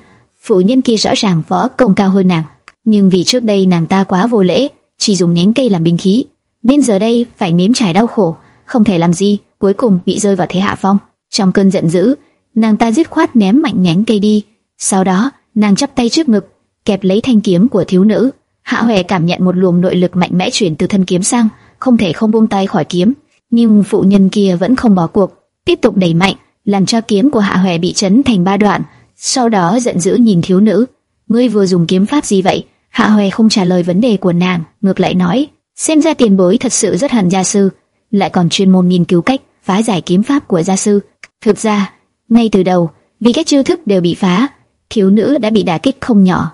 Phụ nhân kia rõ ràng võ công cao hơn nàng, nhưng vì trước đây nàng ta quá vô lễ, chỉ dùng nhánh cây làm binh khí, nên giờ đây phải nếm trải đau khổ, không thể làm gì, cuối cùng bị rơi vào thế hạ phong. Trong cơn giận dữ, nàng ta dứt khoát ném mạnh nhánh cây đi. Sau đó, nàng chắp tay trước ngực, kẹp lấy thanh kiếm của thiếu nữ. Hạ Huệ cảm nhận một luồng nội lực mạnh mẽ chuyển từ thân kiếm sang, không thể không buông tay khỏi kiếm nhưng phụ nhân kia vẫn không bỏ cuộc, tiếp tục đẩy mạnh, làm cho kiếm của Hạ Hoè bị chấn thành ba đoạn. Sau đó giận dữ nhìn thiếu nữ, ngươi vừa dùng kiếm pháp gì vậy? Hạ Hoè không trả lời vấn đề của nàng, ngược lại nói, xem ra tiền bối thật sự rất hận gia sư, lại còn chuyên môn nghiên cứu cách phá giải kiếm pháp của gia sư. Thực ra, ngay từ đầu, vì các chiêu thức đều bị phá, thiếu nữ đã bị đả kích không nhỏ,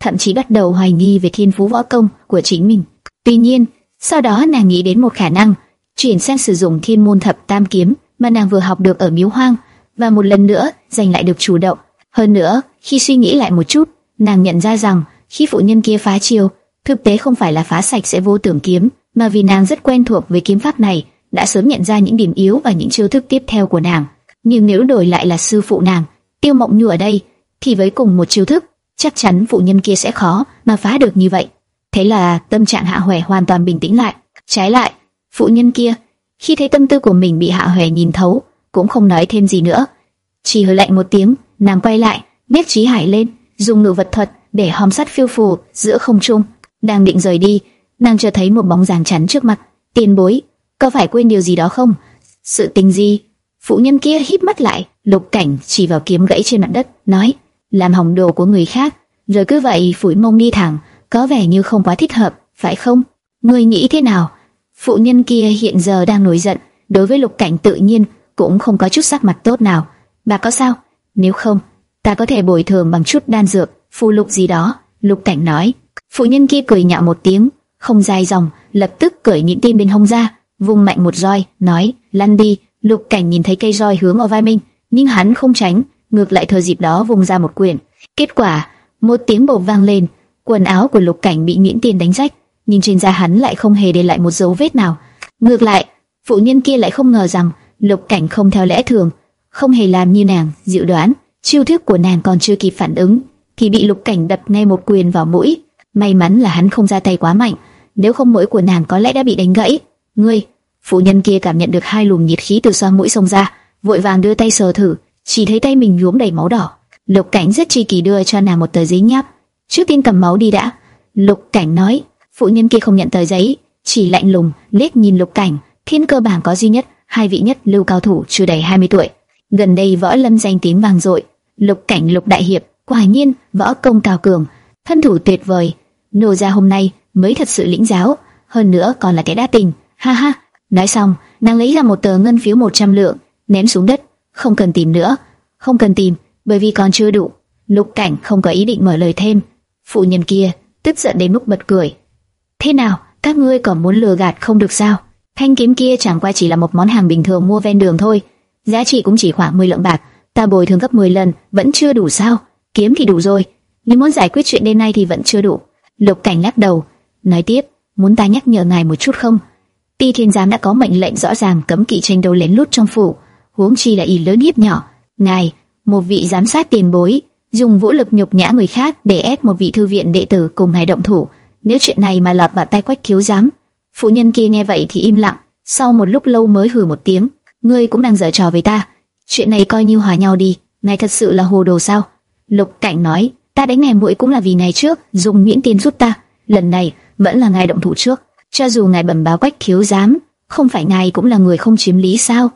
thậm chí bắt đầu hoài nghi về thiên phú võ công của chính mình. Tuy nhiên, sau đó nàng nghĩ đến một khả năng chuyển sang sử dụng thiên môn thập tam kiếm mà nàng vừa học được ở miếu hoang và một lần nữa giành lại được chủ động. Hơn nữa, khi suy nghĩ lại một chút, nàng nhận ra rằng khi phụ nhân kia phá chiêu, thực tế không phải là phá sạch sẽ vô tưởng kiếm, mà vì nàng rất quen thuộc với kiếm pháp này, đã sớm nhận ra những điểm yếu và những chiêu thức tiếp theo của nàng. Nhưng nếu đổi lại là sư phụ nàng, Tiêu Mộng Nhu ở đây, thì với cùng một chiêu thức, chắc chắn phụ nhân kia sẽ khó mà phá được như vậy. Thế là tâm trạng Hạ Hoè hoàn toàn bình tĩnh lại. Trái lại, phụ nhân kia, khi thấy tâm tư của mình bị Hạ Hoè nhìn thấu, cũng không nói thêm gì nữa, chỉ hơi lạnh một tiếng, nàng quay lại, biết trí hải lên, dùng nửa vật thuật để hòm sắt phiêu phù giữa không trung. Đang định rời đi, nàng chợt thấy một bóng dáng chắn trước mặt. Tiền bối, có phải quên điều gì đó không? Sự tình gì? Phụ nhân kia híp mắt lại, lục cảnh chỉ vào kiếm gãy trên mặt đất, nói: làm hỏng đồ của người khác, rồi cứ vậy phủi mông đi thẳng, có vẻ như không quá thích hợp, phải không? Ngươi nghĩ thế nào? Phụ nhân kia hiện giờ đang nổi giận, đối với lục cảnh tự nhiên cũng không có chút sắc mặt tốt nào. Bà có sao? Nếu không, ta có thể bồi thường bằng chút đan dược, phù lục gì đó. Lục cảnh nói. Phụ nhân kia cười nhạo một tiếng, không dài dòng, lập tức cởi những tim bên hông ra, vung mạnh một roi, nói, lăn đi. Lục cảnh nhìn thấy cây roi hướng vào vai mình, nhưng hắn không tránh, ngược lại thời dịp đó vùng ra một quyền. Kết quả, một tiếng bột vang lên, quần áo của Lục Cảnh bị nhuyễn tiền đánh rách, nhưng trên da hắn lại không hề để lại một dấu vết nào. Ngược lại, phụ nhân kia lại không ngờ rằng Lục Cảnh không theo lẽ thường, không hề làm như nàng dự đoán. Chiêu thức của nàng còn chưa kịp phản ứng, thì bị Lục Cảnh đập ngay một quyền vào mũi. May mắn là hắn không ra tay quá mạnh, nếu không mũi của nàng có lẽ đã bị đánh gãy. Ngươi, phụ nhân kia cảm nhận được hai luồng nhiệt khí từ xoang mũi xông ra, vội vàng đưa tay sờ thử, chỉ thấy tay mình nhuốm đầy máu đỏ. Lục Cảnh rất chi kỳ đưa cho nàng một tờ giấy nháp. Trước tiên cầm máu đi đã. Lục Cảnh nói. Phụ nhân kia không nhận tờ giấy, chỉ lạnh lùng liếc nhìn Lục Cảnh. Thiên cơ bản có duy nhất hai vị nhất lưu cao thủ chưa đầy 20 tuổi. Gần đây võ lâm danh tiếng vang dội. Lục Cảnh Lục Đại Hiệp, quả nhiên võ công cao cường, thân thủ tuyệt vời. Nô gia hôm nay mới thật sự lĩnh giáo, hơn nữa còn là cái đa tình. Ha ha. Nói xong, nàng lấy ra một tờ ngân phiếu 100 lượng, ném xuống đất không cần tìm nữa, không cần tìm, bởi vì còn chưa đủ. Lục Cảnh không có ý định mở lời thêm. Phụ nhân kia tức giận đến mức bật cười. Thế nào, các ngươi còn muốn lừa gạt không được sao? Thanh kiếm kia chẳng qua chỉ là một món hàng bình thường mua ven đường thôi, giá trị cũng chỉ khoảng 10 lượng bạc, ta bồi thường gấp 10 lần, vẫn chưa đủ sao? Kiếm thì đủ rồi, nhưng muốn giải quyết chuyện đêm nay thì vẫn chưa đủ. Lục Cảnh lắc đầu, nói tiếp, muốn ta nhắc nhở ngài một chút không? Ti Thiên giám đã có mệnh lệnh rõ ràng cấm kỵ tranh đấu lén lút trong phủ huống chi là ý lớn hiếp nhỏ. Ngài, một vị giám sát tiền bối, dùng vũ lực nhục nhã người khác để ép một vị thư viện đệ tử cùng ngài động thủ. Nếu chuyện này mà lọt vào tay quách thiếu giám, phụ nhân kia nghe vậy thì im lặng. Sau một lúc lâu mới hừ một tiếng, ngươi cũng đang giở trò với ta. Chuyện này coi như hòa nhau đi, ngài thật sự là hồ đồ sao? Lục Cảnh nói, ta đánh ngài muội cũng là vì ngài trước, dùng miễn tiền giúp ta. Lần này vẫn là ngài động thủ trước, cho dù ngài bẩm báo quách thiếu giám, không phải ngài cũng là người không chiếm lý sao?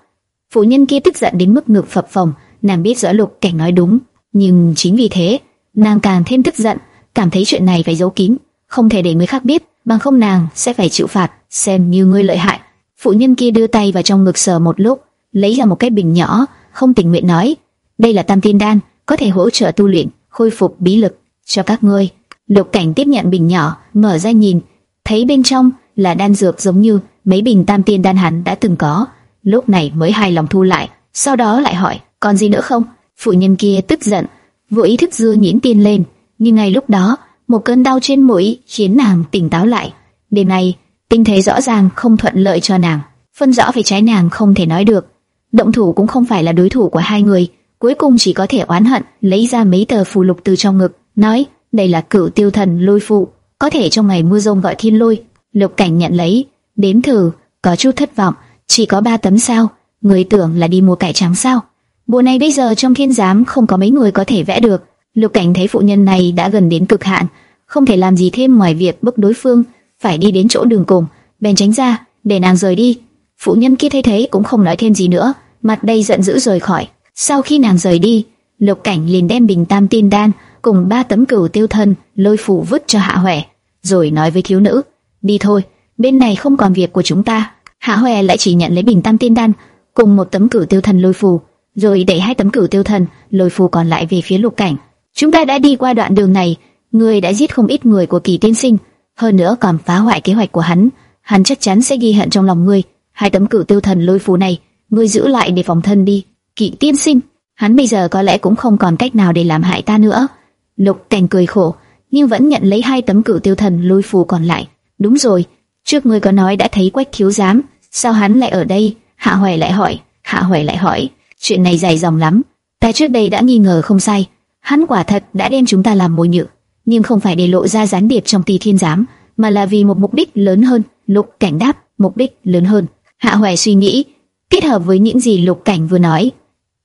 Phụ nhân kia tức giận đến mức ngực phập phồng, nàng biết rõ Lục Cảnh nói đúng, nhưng chính vì thế, nàng càng thêm tức giận, cảm thấy chuyện này phải giấu kín, không thể để người khác biết, bằng không nàng sẽ phải chịu phạt, xem như ngươi lợi hại. Phụ nhân kia đưa tay vào trong ngực sờ một lúc, lấy ra một cái bình nhỏ, không tình nguyện nói, đây là Tam Tiên Đan, có thể hỗ trợ tu luyện, khôi phục bí lực cho các ngươi. Lục Cảnh tiếp nhận bình nhỏ, mở ra nhìn, thấy bên trong là đan dược giống như mấy bình Tam Tiên Đan hắn đã từng có lúc này mới hài lòng thu lại, sau đó lại hỏi, còn gì nữa không? Phụ nhân kia tức giận, vô ý thức dưa nhĩn tiên lên, nhưng ngay lúc đó, một cơn đau trên mũi khiến nàng tỉnh táo lại. Đêm nay, tinh thế rõ ràng không thuận lợi cho nàng, phân rõ về trái nàng không thể nói được. Động thủ cũng không phải là đối thủ của hai người, cuối cùng chỉ có thể oán hận, lấy ra mấy tờ phù lục từ trong ngực, nói, đây là cửu tiêu thần lôi phụ, có thể trong ngày mưa rông gọi thiên lôi. Lục cảnh nhận lấy, đếm thử, có chút thất vọng, chỉ có ba tấm sao? Người tưởng là đi mua cải trắng sao? Bộ này bây giờ trong thiên giám không có mấy người có thể vẽ được. Lục Cảnh thấy phụ nhân này đã gần đến cực hạn, không thể làm gì thêm ngoài việc bức đối phương phải đi đến chỗ đường cùng, bèn tránh ra để nàng rời đi. Phụ nhân kia thấy thế cũng không nói thêm gì nữa, mặt đầy giận dữ rời khỏi. Sau khi nàng rời đi, Lục Cảnh liền đem bình tam tin đan cùng ba tấm cửu tiêu thân lôi phủ vứt cho Hạ Huệ, rồi nói với thiếu nữ: đi thôi, bên này không còn việc của chúng ta. Hạ Hoè lại chỉ nhận lấy bình tam tiên đan cùng một tấm cửu tiêu thần lôi phù, rồi đẩy hai tấm cửu tiêu thần lôi phù còn lại về phía Lục Cảnh. Chúng ta đã đi qua đoạn đường này, người đã giết không ít người của Kỳ Tiên Sinh, hơn nữa còn phá hoại kế hoạch của hắn, hắn chắc chắn sẽ ghi hận trong lòng ngươi. Hai tấm cửu tiêu thần lôi phù này, ngươi giữ lại để phòng thân đi. Kỵ Tiên Sinh, hắn bây giờ có lẽ cũng không còn cách nào để làm hại ta nữa. Lục Cảnh cười khổ, nhưng vẫn nhận lấy hai tấm cửu tiêu thần lôi phù còn lại. Đúng rồi, trước ngươi có nói đã thấy Quách Thiếu Giám, sao hắn lại ở đây? Hạ Hoài lại hỏi, Hạ Hoài lại hỏi, chuyện này dài dòng lắm. Ta trước đây đã nghi ngờ không sai, hắn quả thật đã đem chúng ta làm mồi nhự, nhưng không phải để lộ ra gián điệp trong tỳ thiên giám. mà là vì một mục đích lớn hơn. Lục Cảnh đáp, mục đích lớn hơn. Hạ hoài suy nghĩ, kết hợp với những gì Lục Cảnh vừa nói,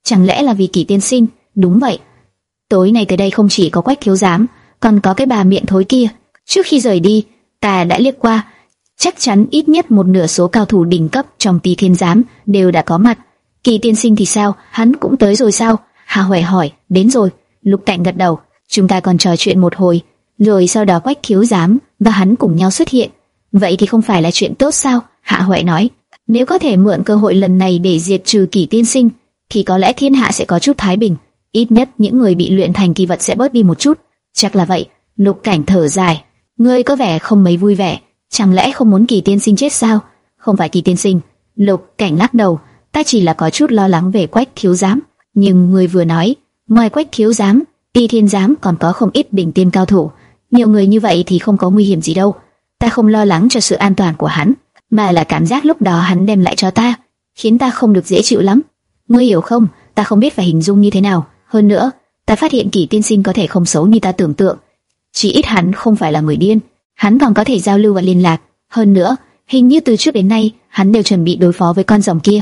chẳng lẽ là vì Kỷ Tiên Sinh? Đúng vậy. Tối nay tới đây không chỉ có Quách thiếu giám, còn có cái bà miệng thối kia. Trước khi rời đi, ta đã liếc qua, chắc chắn ít nhất một nửa số cao thủ đỉnh cấp trong Tỳ Thiên giám đều đã có mặt. Kỳ Tiên Sinh thì sao? Hắn cũng tới rồi sao? Hà Huệ hỏi. Đến rồi. Lục Cảnh gật đầu. Chúng ta còn trò chuyện một hồi, rồi sau đó Quách thiếu giám và hắn cùng nhau xuất hiện. Vậy thì không phải là chuyện tốt sao? Hạ Huệ nói. Nếu có thể mượn cơ hội lần này để diệt trừ Kỳ Tiên Sinh, thì có lẽ thiên hạ sẽ có chút thái bình. Ít nhất những người bị luyện thành kỳ vật sẽ bớt đi một chút. Chắc là vậy. Lục Cảnh thở dài. Ngươi có vẻ không mấy vui vẻ. Chẳng lẽ không muốn Kỳ Tiên Sinh chết sao? Không phải Kỳ Tiên Sinh. Lục Cảnh lắc đầu. Ta chỉ là có chút lo lắng về Quách thiếu giám. Nhưng ngươi vừa nói, ngoài Quách thiếu giám, Y Thiên giám còn có không ít bình tiên cao thủ. Nhiều người như vậy thì không có nguy hiểm gì đâu. Ta không lo lắng cho sự an toàn của hắn, mà là cảm giác lúc đó hắn đem lại cho ta, khiến ta không được dễ chịu lắm. Ngươi hiểu không? Ta không biết phải hình dung như thế nào. Hơn nữa, ta phát hiện kỳ Tiên Sinh có thể không xấu như ta tưởng tượng. Chỉ ít hắn không phải là người điên, hắn còn có thể giao lưu và liên lạc. Hơn nữa, hình như từ trước đến nay hắn đều chuẩn bị đối phó với con rồng kia.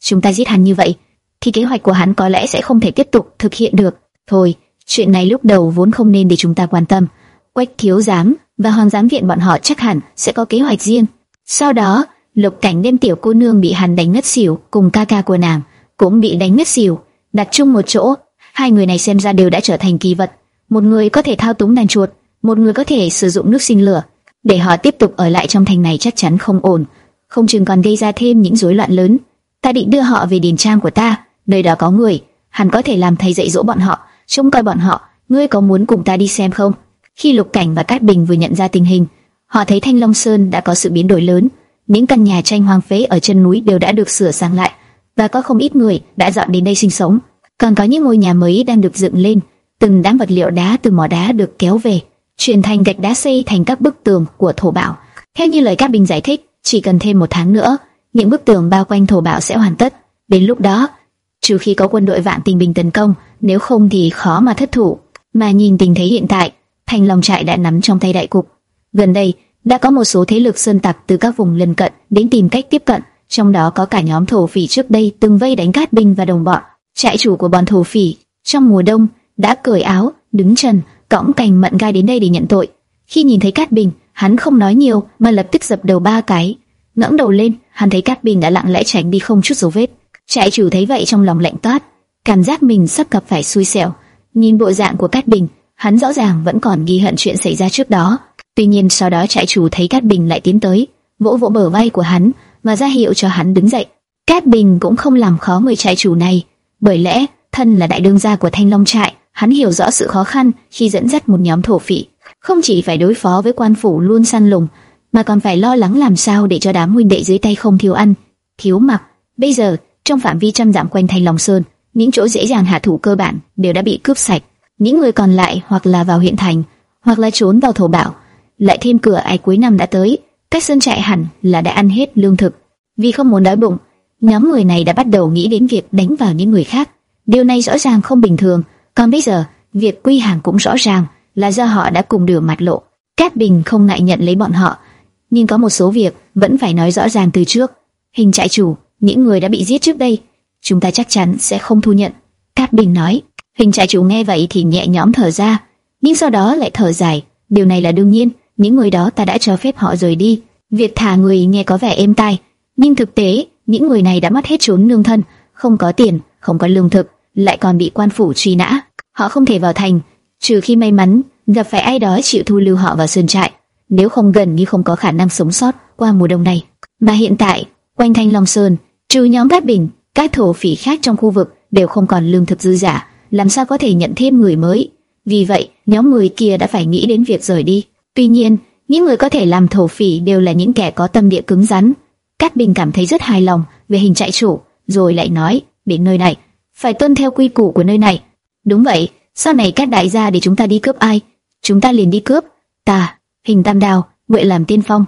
Chúng ta giết hắn như vậy, thì kế hoạch của hắn có lẽ sẽ không thể tiếp tục thực hiện được. Thôi, chuyện này lúc đầu vốn không nên để chúng ta quan tâm. Quách thiếu giám và hoàng giám viện bọn họ chắc hẳn sẽ có kế hoạch riêng. Sau đó, lục cảnh đêm tiểu cô nương bị hắn đánh ngất xỉu cùng ca ca của nàng cũng bị đánh ngất xỉu, đặt chung một chỗ. Hai người này xem ra đều đã trở thành kỳ vật. Một người có thể thao túng đàn chuột, một người có thể sử dụng nước sinh lửa. Để họ tiếp tục ở lại trong thành này chắc chắn không ổn, không chừng còn gây ra thêm những rối loạn lớn. Ta định đưa họ về điền trang của ta, nơi đó có người, hẳn có thể làm thầy dạy dỗ bọn họ, trông coi bọn họ. Ngươi có muốn cùng ta đi xem không? Khi Lục Cảnh và Cát Bình vừa nhận ra tình hình, họ thấy Thanh Long Sơn đã có sự biến đổi lớn. Những căn nhà tranh hoang phế ở chân núi đều đã được sửa sang lại, và có không ít người đã dọn đến đây sinh sống. Còn có những ngôi nhà mới đang được dựng lên, từng đám vật liệu đá từ mỏ đá được kéo về, chuyển thành gạch đá xây thành các bức tường của thổ bảo. Theo như lời các Bình giải thích, chỉ cần thêm một tháng nữa, những bức tường bao quanh thổ bảo sẽ hoàn tất. Đến lúc đó, trừ khi có quân đội vạn tình bình tấn công, nếu không thì khó mà thất thủ. Mà nhìn tình thế hiện tại, thành Long trại đã nắm trong tay đại cục. Gần đây, đã có một số thế lực sơn tặc từ các vùng lân cận đến tìm cách tiếp cận, trong đó có cả nhóm thổ phỉ trước đây từng vây đánh Cát binh và đồng bọn. Trại chủ của bọn thổ phỉ trong mùa đông đã cởi áo, đứng trần, cõng cành mận gai đến đây để nhận tội. Khi nhìn thấy Cát Bình, hắn không nói nhiều mà lập tức dập đầu ba cái. ngẩng đầu lên, hắn thấy Cát Bình đã lặng lẽ tránh đi không chút dấu vết. Trại chủ thấy vậy trong lòng lạnh toát, cảm giác mình sắp gặp phải xui xẻo. Nhìn bộ dạng của Cát Bình, hắn rõ ràng vẫn còn ghi hận chuyện xảy ra trước đó. Tuy nhiên sau đó trại chủ thấy Cát Bình lại tiến tới, vỗ vỗ bờ vai của hắn và ra hiệu cho hắn đứng dậy. Cát Bình cũng không làm khó người trại chủ này, bởi lẽ thân là đại đương gia của Thanh Long trại, hắn hiểu rõ sự khó khăn khi dẫn dắt một nhóm thổ phỉ, không chỉ phải đối phó với quan phủ luôn săn lùng, mà còn phải lo lắng làm sao để cho đám huynh đệ dưới tay không thiếu ăn, thiếu mặc. Bây giờ, trong phạm vi trăm dặm quanh thành Long Sơn, những chỗ dễ dàng hạ thủ cơ bản đều đã bị cướp sạch. Những người còn lại hoặc là vào huyện thành, hoặc là trốn vào thổ bảo. Lại thêm cửa ai cuối năm đã tới, cách sơn trại hẳn là đã ăn hết lương thực. Vì không muốn đói bụng, nhóm người này đã bắt đầu nghĩ đến việc đánh vào những người khác. Điều này rõ ràng không bình thường. Còn bây giờ, việc quy hàng cũng rõ ràng là do họ đã cùng đường mặt lộ. Cát Bình không ngại nhận lấy bọn họ, nhưng có một số việc vẫn phải nói rõ ràng từ trước. Hình trại chủ, những người đã bị giết trước đây, chúng ta chắc chắn sẽ không thu nhận. Cát Bình nói. Hình trại chủ nghe vậy thì nhẹ nhõm thở ra, nhưng sau đó lại thở dài. Điều này là đương nhiên, những người đó ta đã cho phép họ rời đi. Việc thả người nghe có vẻ êm tai, nhưng thực tế những người này đã mất hết trốn nương thân, không có tiền, không có lương thực, lại còn bị quan phủ truy nã. Họ không thể vào thành, trừ khi may mắn gặp phải ai đó chịu thu lưu họ vào sơn trại. Nếu không gần như không có khả năng sống sót qua mùa đông này. Mà hiện tại, quanh Thanh Long Sơn, trừ nhóm Cát Bình, các thổ phỉ khác trong khu vực đều không còn lương thực dư giả, làm sao có thể nhận thêm người mới. Vì vậy, nhóm người kia đã phải nghĩ đến việc rời đi. Tuy nhiên, những người có thể làm thổ phỉ đều là những kẻ có tâm địa cứng rắn. Cát Bình cảm thấy rất hài lòng về hình trại chủ, rồi lại nói, đến nơi này, phải tuân theo quy củ của nơi này. Đúng vậy, sau này các đại gia để chúng ta đi cướp ai, chúng ta liền đi cướp. Ta, hình tam đào, nguyện làm tiên phong.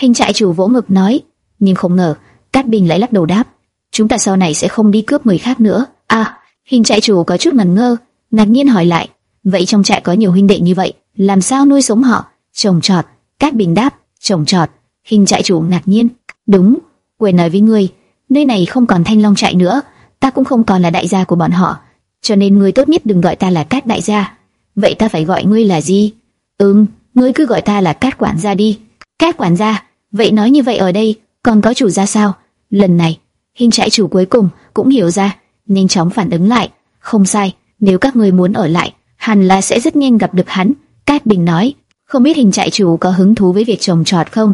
Hình trại chủ vỗ ngực nói, nhưng không ngờ, Cát Bình lại lắc đầu đáp, chúng ta sau này sẽ không đi cướp người khác nữa. À, hình trại chủ có chút ngần ngơ, ngạc nhiên hỏi lại, vậy trong trại có nhiều huynh đệ như vậy, làm sao nuôi sống họ? Trồng trọt, Cát Bình đáp, trồng trọt. Hình trại chủ ngạc nhiên, đúng, quên nói với ngươi, nơi này không còn Thanh Long trại nữa, ta cũng không còn là đại gia của bọn họ, cho nên ngươi tốt nhất đừng gọi ta là Cát đại gia. Vậy ta phải gọi ngươi là gì? Ừm, ngươi cứ gọi ta là Cát quản gia đi. Cát quản gia, vậy nói như vậy ở đây còn có chủ gia sao? Lần này, hình trại chủ cuối cùng cũng hiểu ra, nhanh chóng phản ứng lại, không sai, nếu các ngươi muốn ở lại, hẳn là sẽ rất nhanh gặp được hắn. Cát Bình nói, không biết hình trại chủ có hứng thú với việc trồng trọt không?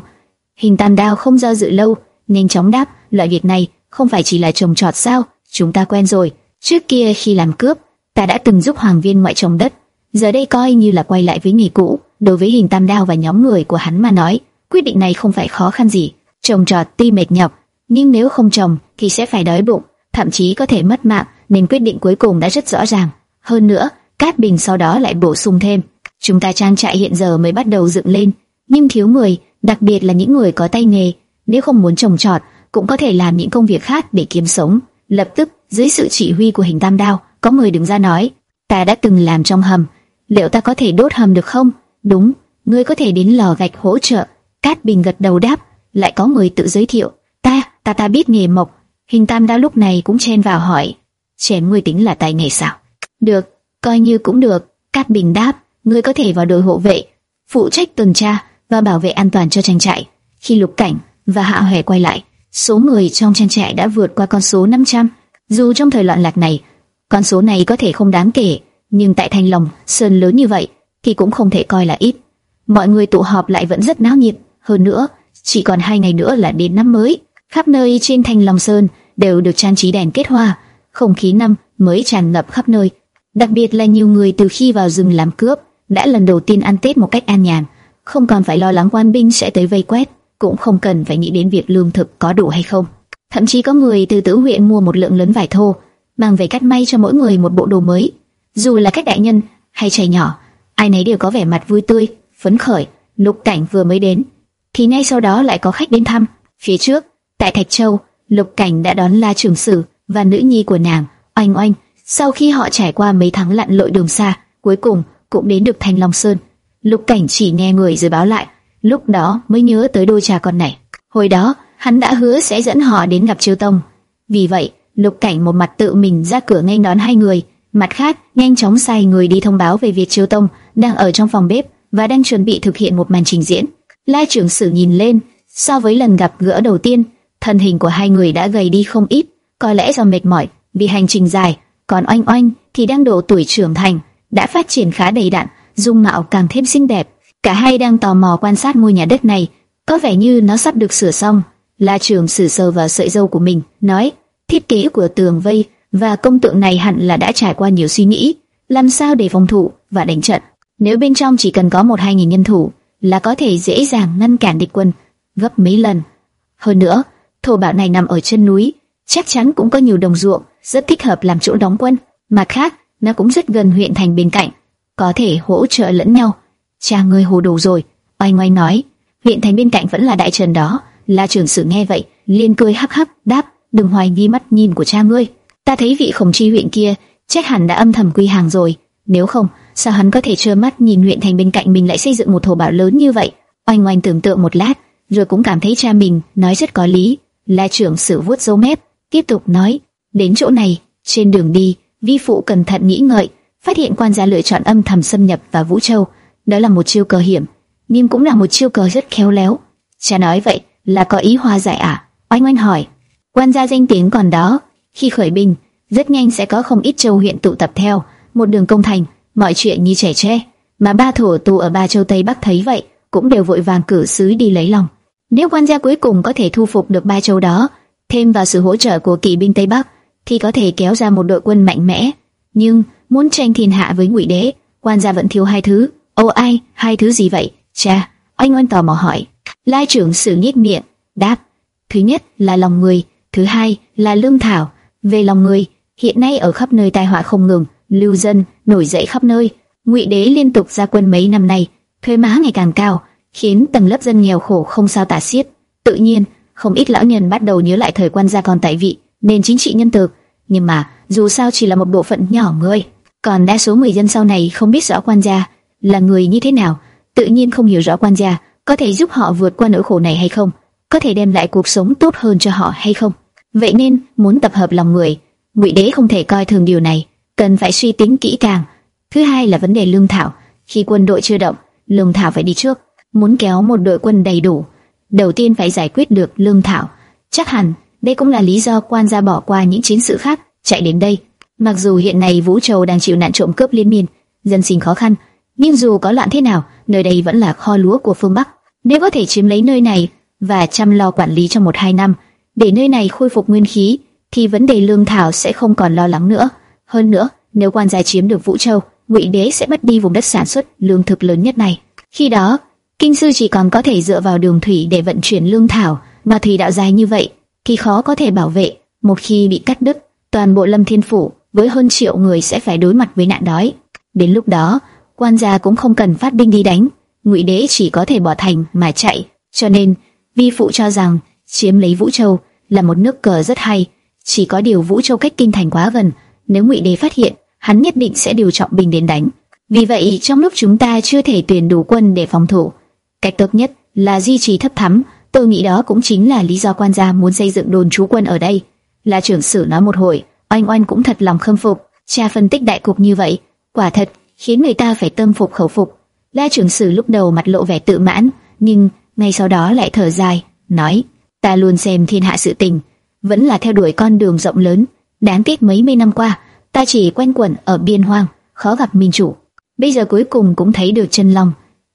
Hình Tam Đao không do dự lâu, nhanh chóng đáp, loại việc này không phải chỉ là trồng trọt sao? Chúng ta quen rồi. Trước kia khi làm cướp, ta đã từng giúp hoàng viên ngoại trồng đất, giờ đây coi như là quay lại với nghề cũ. Đối với Hình Tam Đao và nhóm người của hắn mà nói, quyết định này không phải khó khăn gì. Trồng trọt tuy mệt nhọc, nhưng nếu không trồng thì sẽ phải đói bụng, thậm chí có thể mất mạng, nên quyết định cuối cùng đã rất rõ ràng. Hơn nữa, Cát Bình sau đó lại bổ sung thêm, chúng ta trang trại hiện giờ mới bắt đầu dựng lên, nhưng thiếu người, đặc biệt là những người có tay nghề, nếu không muốn trồng trọt, cũng có thể làm những công việc khác để kiếm sống. Lập tức, dưới sự chỉ huy của hình tam đao, có người đứng ra nói, ta đã từng làm trong hầm, liệu ta có thể đốt hầm được không? Đúng, ngươi có thể đến lò gạch hỗ trợ. Cát Bình gật đầu đáp, lại có người tự giới thiệu, ta, ta ta biết nghề mộc. Hình tam đao lúc này cũng chen vào hỏi, chém ngươi tính là tài nghề sao? Được, coi như cũng được. Cát Bình đáp, ngươi có thể vào đội hộ vệ, phụ trách tuần tra và bảo vệ an toàn cho trang trại. Khi Lục Cảnh và Hạ hề quay lại, số người trong trang trại đã vượt qua con số 500. Dù trong thời loạn lạc này, con số này có thể không đáng kể, nhưng tại Thanh Long, sơn lớn như vậy thì cũng không thể coi là ít. Mọi người tụ họp lại vẫn rất náo nhiệt, hơn nữa, chỉ còn hai ngày nữa là đến năm mới. Khắp nơi trên Thanh Long Sơn đều được trang trí đèn kết hoa, không khí năm mới tràn ngập khắp nơi. Đặc biệt là nhiều người từ khi vào rừng làm cướp đã lần đầu tiên ăn Tết một cách an nhàn, không còn phải lo lắng quan binh sẽ tới vây quét, cũng không cần phải nghĩ đến việc lương thực có đủ hay không. Thậm chí có người từ tử huyện mua một lượng lớn vải thô, mang về cắt may cho mỗi người một bộ đồ mới. Dù là các đại nhân hay trẻ nhỏ, ai nấy đều có vẻ mặt vui tươi, phấn khởi. Lục Cảnh vừa mới đến, thì ngay sau đó lại có khách đến thăm. Phía trước, tại Thạch Châu, Lục Cảnh đã đón La Trường Sử và nữ nhi của nàng, Oanh Oanh. Sau khi họ trải qua mấy tháng lặn lội đường xa, cuối cùng cũng đến được Thanh Long Sơn. Lục Cảnh chỉ nghe người rồi báo lại, lúc đó mới nhớ tới đôi cha con này. Hồi đó, hắn đã hứa sẽ dẫn họ đến gặp Chiêu Tông. Vì vậy, Lục Cảnh một mặt tự mình ra cửa nghênh đón hai người, mặt khác nhanh chóng sai người đi thông báo về việc Chiêu Tông đang ở trong phòng bếp và đang chuẩn bị thực hiện một màn trình diễn. La trưởng sử nhìn lên, so với lần gặp gỡ đầu tiên, thân hình của hai người đã gầy đi không ít, có lẽ do mệt mỏi vì hành trình dài, còn Oanh Oanh thì đang độ tuổi trưởng thành, đã phát triển khá đầy đặn, dung mạo càng thêm xinh đẹp. Cả hai đang tò mò quan sát ngôi nhà đất này, có vẻ như nó sắp được sửa xong. La Trường sử sờ vào sợi dâu của mình, nói: thiết kế của tường vây và công tượng này hẳn là đã trải qua nhiều suy nghĩ, làm sao để phòng thủ và đánh trận. Nếu bên trong chỉ cần có một hai nghìn nhân thủ là có thể dễ dàng ngăn cản địch quân gấp mấy lần. Hơn nữa, thổ bảo này nằm ở chân núi, chắc chắn cũng có nhiều đồng ruộng, rất thích hợp làm chỗ đóng quân. Mặt khác, nó cũng rất gần huyện thành bên cạnh, có thể hỗ trợ lẫn nhau. Cha ngươi hồ đồ rồi, oai ngoai nói, huyện thành bên cạnh vẫn là đại trần đó. La trưởng Sử nghe vậy, liền cười hắc hắc, đáp, đừng hoài nghi mắt nhìn của cha ngươi. Ta thấy vị khổng chi huyện kia, chắc hẳn đã âm thầm quy hàng rồi. Nếu không, sao hắn có thể trơ mắt nhìn huyện thành bên cạnh mình lại xây dựng một thổ bảo lớn như vậy? Oanh oanh tưởng tượng một lát, rồi cũng cảm thấy cha mình nói rất có lý. La trưởng Sử vuốt râu mép, tiếp tục nói, đến chỗ này, trên đường đi, vi phụ cẩn thận nghĩ ngợi, phát hiện quan gia lựa chọn âm thầm xâm nhập vào Vũ Châu, đó là một chiêu cờ hiểm, nhưng cũng là một chiêu cờ rất khéo léo. Cha nói vậy là có ý hòa giải à? Oanh oanh hỏi. Quan gia danh tiếng còn đó, khi khởi binh, rất nhanh sẽ có không ít châu huyện tụ tập theo, một đường công thành, mọi chuyện như trẻ tre. Mà ba thổ tù ở ba châu Tây Bắc thấy vậy, cũng đều vội vàng cử sứ đi lấy lòng. Nếu quan gia cuối cùng có thể thu phục được ba châu đó, thêm vào sự hỗ trợ của kỵ binh Tây Bắc, thì có thể kéo ra một đội quân mạnh mẽ. Nhưng muốn tranh thiên hạ với Ngụy Đế, quan gia vẫn thiếu hai thứ. Ô ai, hai thứ gì vậy? Cha, anh oan tò mò hỏi. Lai trưởng sử nhếch miệng, đáp. Thứ nhất là lòng người, thứ hai là lương thảo. Về lòng người, hiện nay ở khắp nơi tai họa không ngừng, lưu dân nổi dậy khắp nơi. Ngụy Đế liên tục ra quân mấy năm nay, thuế má ngày càng cao, khiến tầng lớp dân nghèo khổ không sao tả xiết. Tự nhiên, không ít lão nhân bắt đầu nhớ lại thời quan gia còn tại vị, nên chính trị nhân từ. Nhưng mà dù sao chỉ là một bộ phận nhỏ người, còn đa số người dân sau này không biết rõ quan gia là người như thế nào, tự nhiên không hiểu rõ quan gia có thể giúp họ vượt qua nỗi khổ này hay không, có thể đem lại cuộc sống tốt hơn cho họ hay không. Vậy nên, muốn tập hợp lòng người, Ngụy Đế không thể coi thường điều này, cần phải suy tính kỹ càng. Thứ hai là vấn đề lương thảo, khi quân đội chưa động, lương thảo phải đi trước. Muốn kéo một đội quân đầy đủ, đầu tiên phải giải quyết được lương thảo. Chắc hẳn đây cũng là lý do quan gia bỏ qua những chiến sự khác, chạy đến đây. Mặc dù hiện nay Vũ Châu đang chịu nạn trộm cướp liên miên, dân sinh khó khăn, nhưng dù có loạn thế nào, nơi đây vẫn là kho lúa của phương Bắc. Nếu có thể chiếm lấy nơi này và chăm lo quản lý trong một hai năm, để nơi này khôi phục nguyên khí, thì vấn đề lương thảo sẽ không còn lo lắng nữa. Hơn nữa, nếu quan gia chiếm được Vũ Châu, Ngụy Đế sẽ mất đi vùng đất sản xuất lương thực lớn nhất này. Khi đó, kinh sư chỉ còn có thể dựa vào đường thủy để vận chuyển lương thảo, mà thủy đạo dài như vậy thì khó có thể bảo vệ. Một khi bị cắt đứt, toàn bộ Lâm Thiên phủ với hơn triệu người sẽ phải đối mặt với nạn đói. Đến lúc đó, quan gia cũng không cần phát binh đi đánh, Ngụy Đế chỉ có thể bỏ thành mà chạy. Cho nên, vi phụ cho rằng chiếm lấy Vũ Châu là một nước cờ rất hay. Chỉ có điều Vũ Châu cách kinh thành quá gần, nếu Ngụy Đế phát hiện, hắn nhất định sẽ điều trọng binh đến đánh. Vì vậy, trong lúc chúng ta chưa thể tuyển đủ quân để phòng thủ, cách tốt nhất là duy trì thấp thắm. Tôi nghĩ đó cũng chính là lý do quan gia muốn xây dựng đồn trú quân ở đây. Là trưởng sử nói một hồi, oanh oanh cũng thật lòng khâm phục. Cha phân tích đại cục như vậy, quả thật khiến người ta phải tâm phục khẩu phục. La trưởng sử lúc đầu mặt lộ vẻ tự mãn, nhưng ngay sau đó lại thở dài, nói: ta luôn xem thiên hạ sự tình, vẫn là theo đuổi con đường rộng lớn. Đáng tiếc mấy mươi năm qua, ta chỉ quen quẩn ở biên hoang, khó gặp minh chủ. Bây giờ cuối cùng cũng thấy được chân long.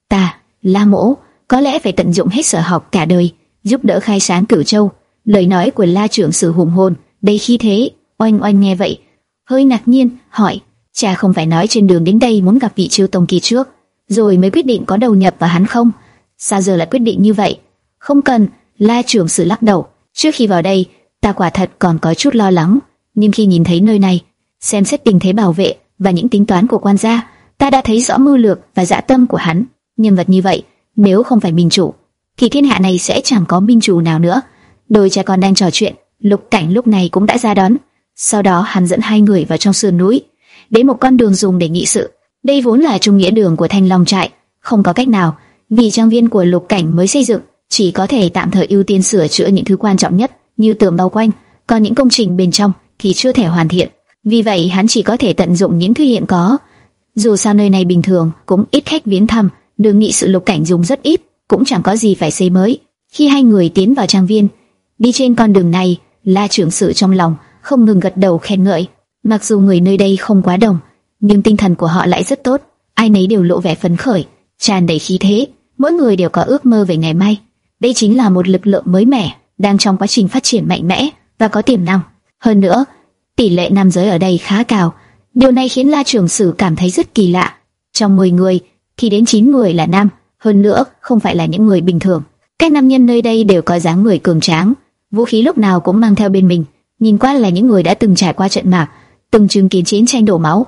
Ta, La Mỗ, có lẽ phải tận dụng hết sở học cả đời, giúp đỡ khai sáng Cửu Châu. Lời nói của La trưởng sử hùng hồn, đầy khí thế. Oanh oanh nghe vậy, hơi ngạc nhiên, hỏi: cha không phải nói trên đường đến đây muốn gặp vị chiêu tông kỳ trước, rồi mới quyết định có đầu nhập vào hắn không? Sao giờ lại quyết định như vậy? Không cần, La trưởng sử lắc đầu. Trước khi vào đây, ta quả thật còn có chút lo lắng, nhưng khi nhìn thấy nơi này, xem xét tình thế bảo vệ và những tính toán của quan gia, ta đã thấy rõ mưu lược và dạ tâm của hắn. Nhân vật như vậy, nếu không phải minh chủ, thì thiên hạ này sẽ chẳng có minh chủ nào nữa. Đôi cha con đang trò chuyện, Lục Cảnh lúc này cũng đã ra đón. Sau đó hắn dẫn hai người vào trong sườn núi, đến một con đường dùng để nghị sự. Đây vốn là trung nghĩa đường của Thanh Long trại, không có cách nào, vì trang viên của Lục Cảnh mới xây dựng, chỉ có thể tạm thời ưu tiên sửa chữa những thứ quan trọng nhất như tường bao quanh, còn những công trình bên trong thì chưa thể hoàn thiện. Vì vậy hắn chỉ có thể tận dụng những thứ hiện có. Dù sao nơi này bình thường cũng ít khách viếng thăm, đường nghị sự lục cảnh dùng rất ít, cũng chẳng có gì phải xây mới. Khi hai người tiến vào trang viên, đi trên con đường này, La trưởng sự trong lòng không ngừng gật đầu khen ngợi. Mặc dù người nơi đây không quá đông, nhưng tinh thần của họ lại rất tốt, ai nấy đều lộ vẻ phấn khởi, tràn đầy khí thế, mỗi người đều có ước mơ về ngày mai. Đây chính là một lực lượng mới mẻ, đang trong quá trình phát triển mạnh mẽ và có tiềm năng. Hơn nữa, tỷ lệ nam giới ở đây khá cao. Điều này khiến La Trường Sử cảm thấy rất kỳ lạ. Trong 10 người thì đến 9 người là nam, hơn nữa không phải là những người bình thường. Các nam nhân nơi đây đều có dáng người cường tráng, vũ khí lúc nào cũng mang theo bên mình, nhìn qua là những người đã từng trải qua trận mạc, từng chứng kiến chiến tranh đổ máu.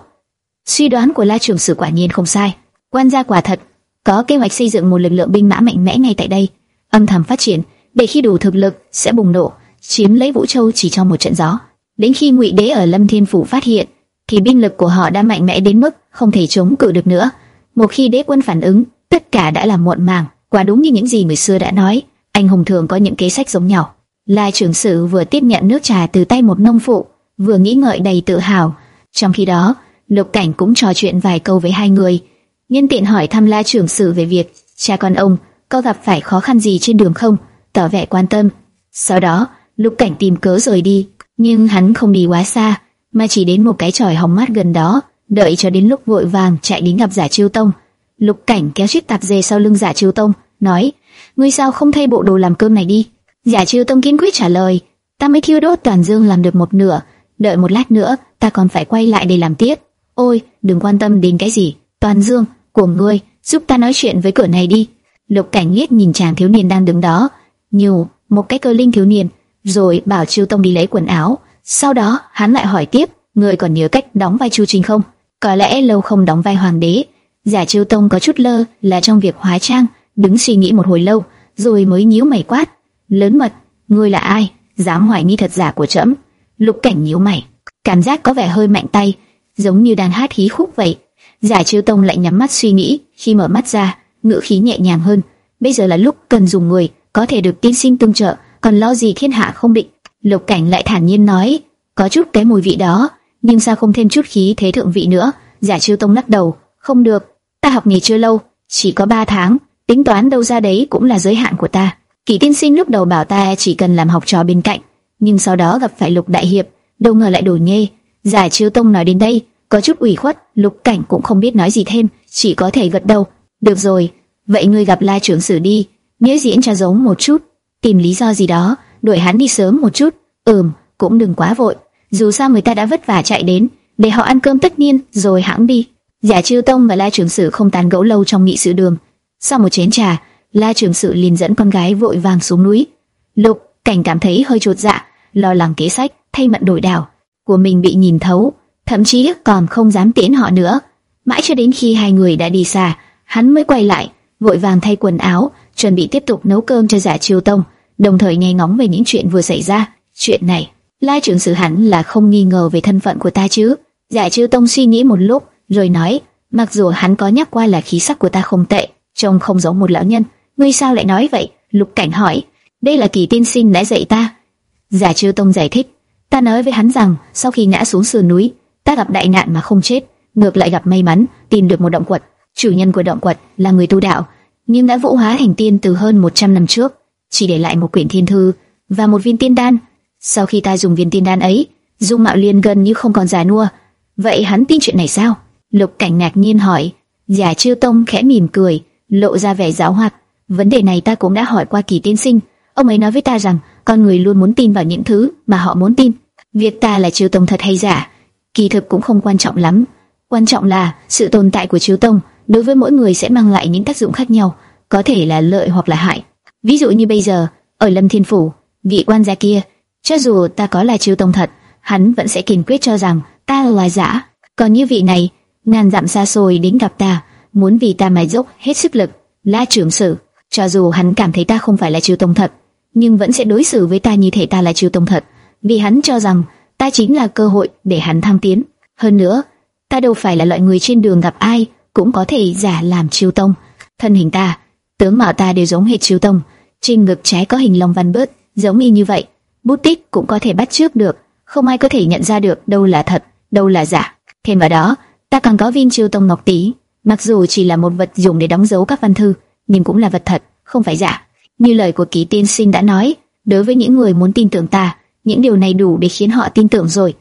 Suy đoán của La Trường Sử quả nhiên không sai, quan gia quả thật có kế hoạch xây dựng một lực lượng binh mã mạnh mẽ ngay tại đây, âm thầm phát triển, để khi đủ thực lực sẽ bùng nổ, chiếm lấy Vũ Châu chỉ trong một trận gió. Đến khi Ngụy Đế ở Lâm Thiên phủ phát hiện, thì binh lực của họ đã mạnh mẽ đến mức không thể chống cự được nữa. Một khi đế quân phản ứng, tất cả đã là muộn màng. Quả đúng như những gì người xưa đã nói, anh hùng thường có những kế sách giống nhau. La trưởng sử vừa tiếp nhận nước trà từ tay một nông phụ, vừa nghĩ ngợi đầy tự hào. Trong khi đó, Lục Cảnh cũng trò chuyện vài câu với hai người, nhân tiện hỏi thăm La trưởng sử về việc cha con ông có gặp phải khó khăn gì trên đường không, tỏ vẻ quan tâm. Sau đó, Lục Cảnh tìm cớ rời đi, nhưng hắn không đi quá xa, mà chỉ đến một cái tròi hóng mát gần đó, đợi cho đến lúc vội vàng chạy đến gặp Giả Chiêu Tông. Lục Cảnh kéo chiếc tạp dề sau lưng Giả Chiêu Tông, nói: "Ngươi sao không thay bộ đồ làm cơm này đi?" Giả Chiêu Tông kiên quyết trả lời: "Ta mới thiêu đốt toàn dương làm được một nửa, đợi một lát nữa, ta còn phải quay lại để làm tiếp." "Ôi, đừng quan tâm đến cái gì, toàn dương của ngươi, giúp ta nói chuyện với cửa này đi." Lục Cảnh liếc nhìn chàng thiếu niên đang đứng đó, như một cái cơ linh thiếu niên, rồi bảo Chiêu Tông đi lấy quần áo. Sau đó, hắn lại hỏi tiếp, người còn nhớ cách đóng vai Chu Trình không? Có lẽ lâu không đóng vai hoàng đế, giả Chiêu Tông có chút lơ là trong việc hóa trang, đứng suy nghĩ một hồi lâu, rồi mới nhíu mày quát, lớn mật, ngươi là ai, dám hoài nghi thật giả của trẫm? Lục Cảnh nhíu mày, cảm giác có vẻ hơi mạnh tay, giống như đàn hát hí khúc vậy. Giả Chiêu Tông lại nhắm mắt suy nghĩ, khi mở mắt ra, ngữ khí nhẹ nhàng hơn, bây giờ là lúc cần dùng người, có thể được tiên sinh tương trợ, còn lo gì thiên hạ không định. Lục Cảnh lại thản nhiên nói, có chút cái mùi vị đó, nhưng sao không thêm chút khí thế thượng vị nữa? Giả Chiêu Tông lắc đầu, không được, ta học nghề chưa lâu, chỉ có 3 tháng, tính toán đâu ra đấy cũng là giới hạn của ta. Kỳ tiên sinh lúc đầu bảo ta chỉ cần làm học trò bên cạnh, nhưng sau đó gặp phải Lục Đại Hiệp, đâu ngờ lại đổi nghề. Giả Chiêu Tông nói đến đây, có chút ủy khuất, Lục Cảnh cũng không biết nói gì thêm, chỉ có thể gật đầu. Được rồi, vậy ngươi gặp La trưởng sử đi, nhớ diễn cho giống một chút, tìm lý do gì đó, đuổi hắn đi sớm một chút. Ừm, cũng đừng quá vội, dù sao người ta đã vất vả chạy đến, để họ ăn cơm tất nhiên rồi hãng đi. Giả Chiêu Tông và La trưởng sử không tán gẫu lâu trong nghị sự đường. Sau một chén trà, La trưởng sử liền dẫn con gái vội vàng xuống núi. Lục Cảnh cảm thấy hơi chột dạ, lo lắng kế sách thay mận đổi đảo của mình bị nhìn thấu, thậm chí còn không dám tiễn họ nữa. Mãi cho đến khi hai người đã đi xa, hắn mới quay lại, vội vàng thay quần áo, chuẩn bị tiếp tục nấu cơm cho Giả Chiêu Tông, đồng thời nghe ngóng về những chuyện vừa xảy ra. Chuyện này, Lai trưởng sử hắn là không nghi ngờ về thân phận của ta chứ? Giả Chiêu Tông suy nghĩ một lúc, rồi nói, mặc dù hắn có nhắc qua là khí sắc của ta không tệ, trông không giống một lão nhân, ngươi sao lại nói vậy? Lục Cảnh hỏi, đây là kỳ tiên sinh đã dạy ta. Giả Trư Tông giải thích, ta nói với hắn rằng sau khi ngã xuống sườn núi, ta gặp đại nạn mà không chết, ngược lại gặp may mắn tìm được một động quật. Chủ nhân của động quật là người tu đạo, nhưng đã vũ hóa thành tiên từ hơn 100 năm trước, chỉ để lại một quyển thiên thư và một viên tiên đan. Sau khi ta dùng viên tiên đan ấy, dung mạo liền gần như không còn già nua. Vậy hắn tin chuyện này sao? Lục Cảnh ngạc nhiên hỏi. Giả Trư Tông khẽ mỉm cười, lộ ra vẻ giáo hoạt. Vấn đề này ta cũng đã hỏi qua Kỳ Tiên Sinh, ông ấy nói với ta rằng con người luôn muốn tin vào những thứ mà họ muốn tin. Việc ta là chiếu Tông thật hay giả, kỳ thực cũng không quan trọng lắm. Quan trọng là sự tồn tại của chiếu Tông đối với mỗi người sẽ mang lại những tác dụng khác nhau, có thể là lợi hoặc là hại. Ví dụ như bây giờ, ở Lâm Thiên Phủ, vị quan gia kia, cho dù ta có là chiếu Tông thật, hắn vẫn sẽ kiên quyết cho rằng ta là giả. Còn như vị này, ngàn dặm xa xôi đến gặp ta, muốn vì ta mà dốc hết sức lực, la trưởng sử, cho dù hắn cảm thấy ta không phải là chiếu Tông thật, nhưng vẫn sẽ đối xử với ta như thể ta là triều Tông thật, vì hắn cho rằng ta chính là cơ hội để hắn thăng tiến. Hơn nữa, ta đâu phải là loại người trên đường gặp ai cũng có thể giả làm triều Tông. Thân hình ta, tướng mạo ta đều giống hệt triều Tông, trên ngực trái có hình long văn bớt, giống y như vậy. Bút tích cũng có thể bắt trước được, không ai có thể nhận ra được đâu là thật, đâu là giả. Thêm vào đó, ta còn có viên triều Tông ngọc tí mặc dù chỉ là một vật dùng để đóng dấu các văn thư, nhưng cũng là vật thật, không phải giả. Như lời của ký tiên sinh đã nói, đối với những người muốn tin tưởng ta, những điều này đủ để khiến họ tin tưởng rồi.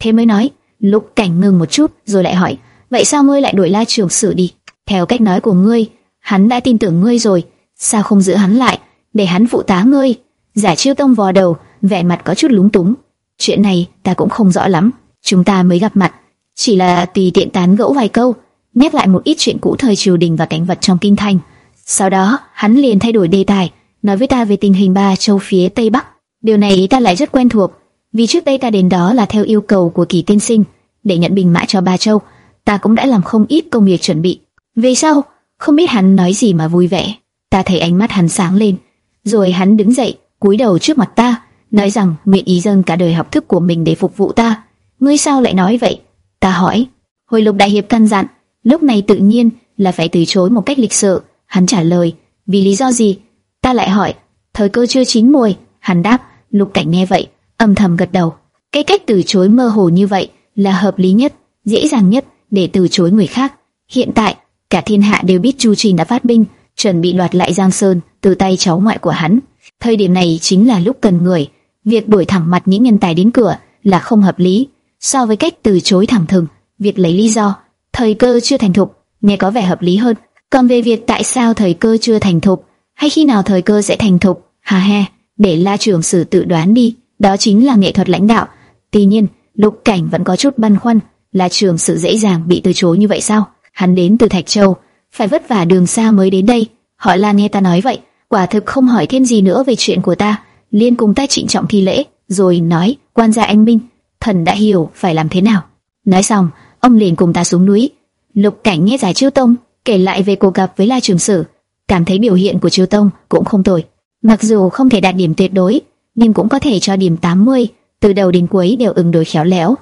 Thế mới nói, Lục Cảnh ngừng một chút, rồi lại hỏi, vậy sao ngươi lại đổi La Trường Sử đi? Theo cách nói của ngươi, hắn đã tin tưởng ngươi rồi, sao không giữ hắn lại, để hắn phụ tá ngươi? Giả Chiêu Tông vò đầu, vẻ mặt có chút lúng túng. Chuyện này ta cũng không rõ lắm, chúng ta mới gặp mặt, chỉ là tùy tiện tán gẫu vài câu, nhắc lại một ít chuyện cũ thời triều đình và cảnh vật trong kinh thành. Sau đó, hắn liền thay đổi đề tài, nói với ta về tình hình ba châu phía tây bắc. Điều này ta lại rất quen thuộc, vì trước đây ta đến đó là theo yêu cầu của kỳ tiên sinh để nhận bình mã cho ba châu, ta cũng đã làm không ít công việc chuẩn bị. Về sau, không biết hắn nói gì mà vui vẻ, ta thấy ánh mắt hắn sáng lên, rồi hắn đứng dậy, cúi đầu trước mặt ta, nói rằng nguyện ý dâng cả đời học thức của mình để phục vụ ta. Ngươi sao lại nói vậy? Ta hỏi. Hồi lục đại hiệp căn dặn, lúc này tự nhiên là phải từ chối một cách lịch sự. Hắn trả lời, vì lý do gì? Ta lại hỏi, thời cơ chưa chín mùi. Hắn đáp, lục cảnh nghe vậy, âm thầm gật đầu. Cái cách từ chối mơ hồ như vậy là hợp lý nhất, dễ dàng nhất để từ chối người khác. Hiện tại, cả thiên hạ đều biết Chu Trình đã phát binh, chuẩn bị loạt lại Giang Sơn từ tay cháu ngoại của hắn. Thời điểm này chính là lúc cần người, việc đuổi thẳng mặt những nhân tài đến cửa là không hợp lý. So với cách từ chối thẳng thừng, việc lấy lý do thời cơ chưa thành thục nghe có vẻ hợp lý hơn. Còn về việc tại sao thời cơ chưa thành thục, hay khi nào thời cơ sẽ thành thục, hà he, để La Trường Sử tự đoán đi, đó chính là nghệ thuật lãnh đạo. Tuy nhiên, Lục Cảnh vẫn có chút băn khoăn, La Trường Sử dễ dàng bị từ chối như vậy sao? Hắn đến từ Thạch Châu, phải vất vả đường xa mới đến đây. Họ Lan nghe ta nói vậy, quả thực không hỏi thêm gì nữa về chuyện của ta, liên cùng ta trịnh trọng thi lễ, rồi nói, quan gia anh minh, thần đã hiểu phải làm thế nào. Nói xong, ông liền cùng ta xuống núi. Lục Cảnh nghe giải chiêu tông kể lại về cuộc gặp với La Trường Sử, cảm thấy biểu hiện của chiêu tông cũng không tồi. Mặc dù không thể đạt điểm tuyệt đối, nhưng cũng có thể cho điểm 80, từ đầu đến cuối đều ứng đối khéo léo.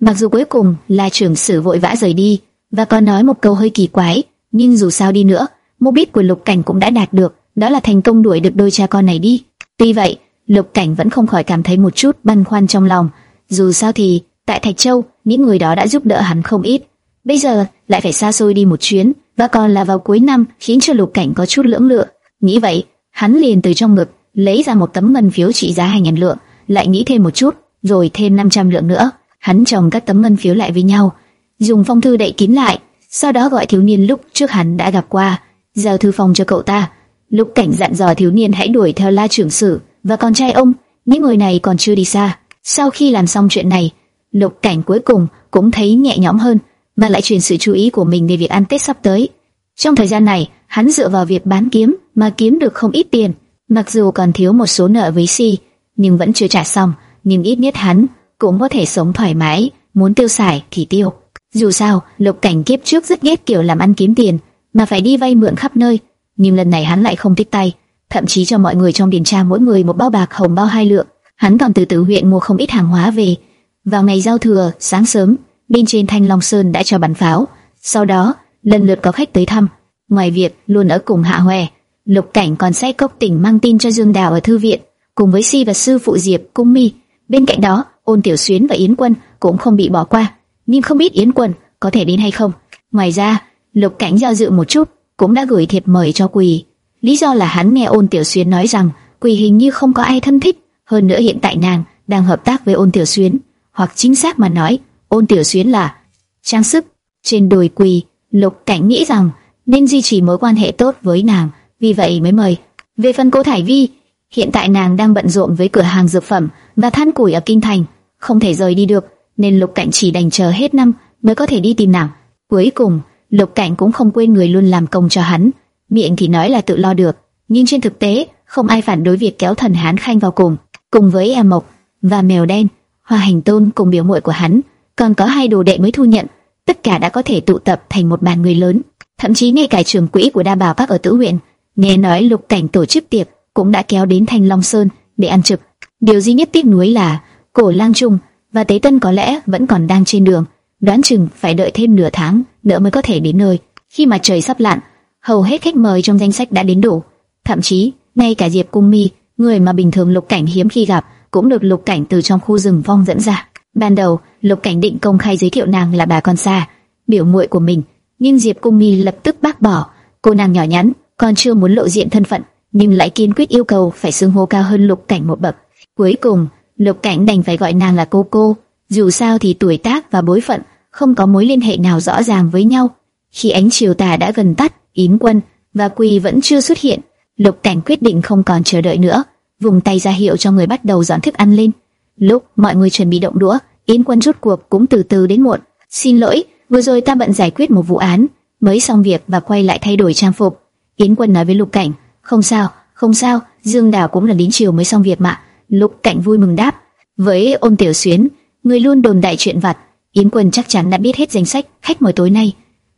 Mặc dù cuối cùng là trưởng Sử vội vã rời đi và còn nói một câu hơi kỳ quái, nhưng dù sao đi nữa, mục đích của Lục Cảnh cũng đã đạt được, đó là thành công đuổi được đôi cha con này đi. Tuy vậy, Lục Cảnh vẫn không khỏi cảm thấy một chút băn khoăn trong lòng. Dù sao thì, tại Thạch Châu, những người đó đã giúp đỡ hắn không ít. Bây giờ lại phải xa xôi đi một chuyến, và còn là vào cuối năm, khiến cho Lục Cảnh có chút lưỡng lự. Nghĩ vậy, hắn liền từ trong ngực lấy ra một tấm ngân phiếu trị giá 2.000 lượng, lại nghĩ thêm một chút, rồi thêm 500 lượng nữa. Hắn chồng các tấm ngân phiếu lại với nhau, dùng phong thư đậy kín lại, sau đó gọi thiếu niên lúc trước hắn đã gặp qua, giao thư phòng cho cậu ta. Lục Cảnh dặn dò thiếu niên hãy đuổi theo La trưởng sử và con trai ông, những người này còn chưa đi xa. Sau khi làm xong chuyện này, Lục Cảnh cuối cùng cũng thấy nhẹ nhõm hơn, và lại chuyển sự chú ý của mình về việc ăn Tết sắp tới. Trong thời gian này, hắn dựa vào việc bán kiếm mà kiếm được không ít tiền, mặc dù còn thiếu một số nợ với Si, nhưng vẫn chưa trả xong, nhưng ít nhất hắn cũng có thể sống thoải mái, muốn tiêu xài thì tiêu. Dù sao, Lục Cảnh kiếp trước rất ghét kiểu làm ăn kiếm tiền, mà phải đi vay mượn khắp nơi, nhưng lần này hắn lại không tiếc tay, thậm chí cho mọi người trong điền trang mỗi người một bao bạc hồng bao hai lượng. Hắn còn từ từ huyện mua không ít hàng hóa về. Vào ngày giao thừa, sáng sớm, bên trên Thanh Long Sơn đã cho bắn pháo. Sau đó, lần lượt có khách tới thăm. Ngoài việc luôn ở cùng Hạ Hoè, Lục Cảnh còn sai cốc tỉnh mang tin cho Dương Đào ở thư viện, cùng với Si và sư phụ Diệp Cung Mi. Bên cạnh đó, Ôn Tiểu Xuyến và Yến Quân cũng không bị bỏ qua, nhưng không biết Yến Quân có thể đến hay không. Ngoài ra, Lục Cảnh do dự một chút, cũng đã gửi thiệp mời cho Quỳ. Lý do là hắn nghe Ôn Tiểu Xuyến nói rằng Quỳ hình như không có ai thân thích, hơn nữa hiện tại nàng đang hợp tác với Ôn Tiểu Xuyến, hoặc chính xác mà nói, Ôn Tiểu Xuyến là trang sức trên đồi Quỳ. Lục Cảnh nghĩ rằng nên duy trì mối quan hệ tốt với nàng, vì vậy mới mời. Về phần Cố Thải Vi, hiện tại nàng đang bận rộn với cửa hàng dược phẩm và than củi ở kinh thành, không thể rời đi được, nên Lục Cảnh chỉ đành chờ hết năm mới có thể đi tìm nàng. Cuối cùng, Lục Cảnh cũng không quên người luôn làm công cho hắn, miệng thì nói là tự lo được, nhưng trên thực tế không ai phản đối việc kéo thần Hán Khanh vào cùng, cùng với em Mộc và mèo đen, Hoa Hành Tôn cùng biểu muội của hắn, còn có hai đồ đệ mới thu nhận, tất cả đã có thể tụ tập thành một bàn người lớn, thậm chí ngay cả trưởng quỹ của Đa Bảo Các ở Tử huyện, nghe nói Lục Cảnh tổ chức tiệc cũng đã kéo đến Thanh Long Sơn để ăn trực. Điều duy nhất tiếc nuối là Cổ Lang Trung và Tế Tân có lẽ vẫn còn đang trên đường, đoán chừng phải đợi thêm nửa tháng nữa mới có thể đến nơi. Khi mà trời sắp lặn, hầu hết khách mời trong danh sách đã đến đủ, thậm chí ngay cả Diệp Cung Mi, người mà bình thường Lục Cảnh hiếm khi gặp, cũng được Lục Cảnh từ trong khu rừng vong dẫn ra. Ban đầu, Lục Cảnh định công khai giới thiệu nàng là bà con xa, biểu muội của mình, nhưng Diệp Cung Mi lập tức bác bỏ. Cô nàng nhỏ nhắn, còn chưa muốn lộ diện thân phận, nhưng lại kiên quyết yêu cầu phải xưng hô cao hơn Lục Cảnh một bậc. Cuối cùng, Lục Cảnh đành phải gọi nàng là cô cô. Dù sao thì tuổi tác và bối phận không có mối liên hệ nào rõ ràng với nhau. Khi ánh chiều tà đã gần tắt, Yến Quân và Quỳ vẫn chưa xuất hiện, Lục Cảnh quyết định không còn chờ đợi nữa, vùng tay ra hiệu cho người bắt đầu dọn thức ăn lên. Lúc mọi người chuẩn bị động đũa, Yến Quân rút cuộc cũng từ từ đến muộn. Xin lỗi, vừa rồi ta bận giải quyết một vụ án, mới xong việc và quay lại thay đổi trang phục. Yến Quân nói với Lục Cảnh, không sao, không sao, Dương Đào cũng là đến chiều mới xong việc mà. Lục Cảnh vui mừng đáp, với Ôn Tiểu Xuyến, người luôn đồn đại chuyện vặt, Yến Quân chắc chắn đã biết hết danh sách khách mời tối nay,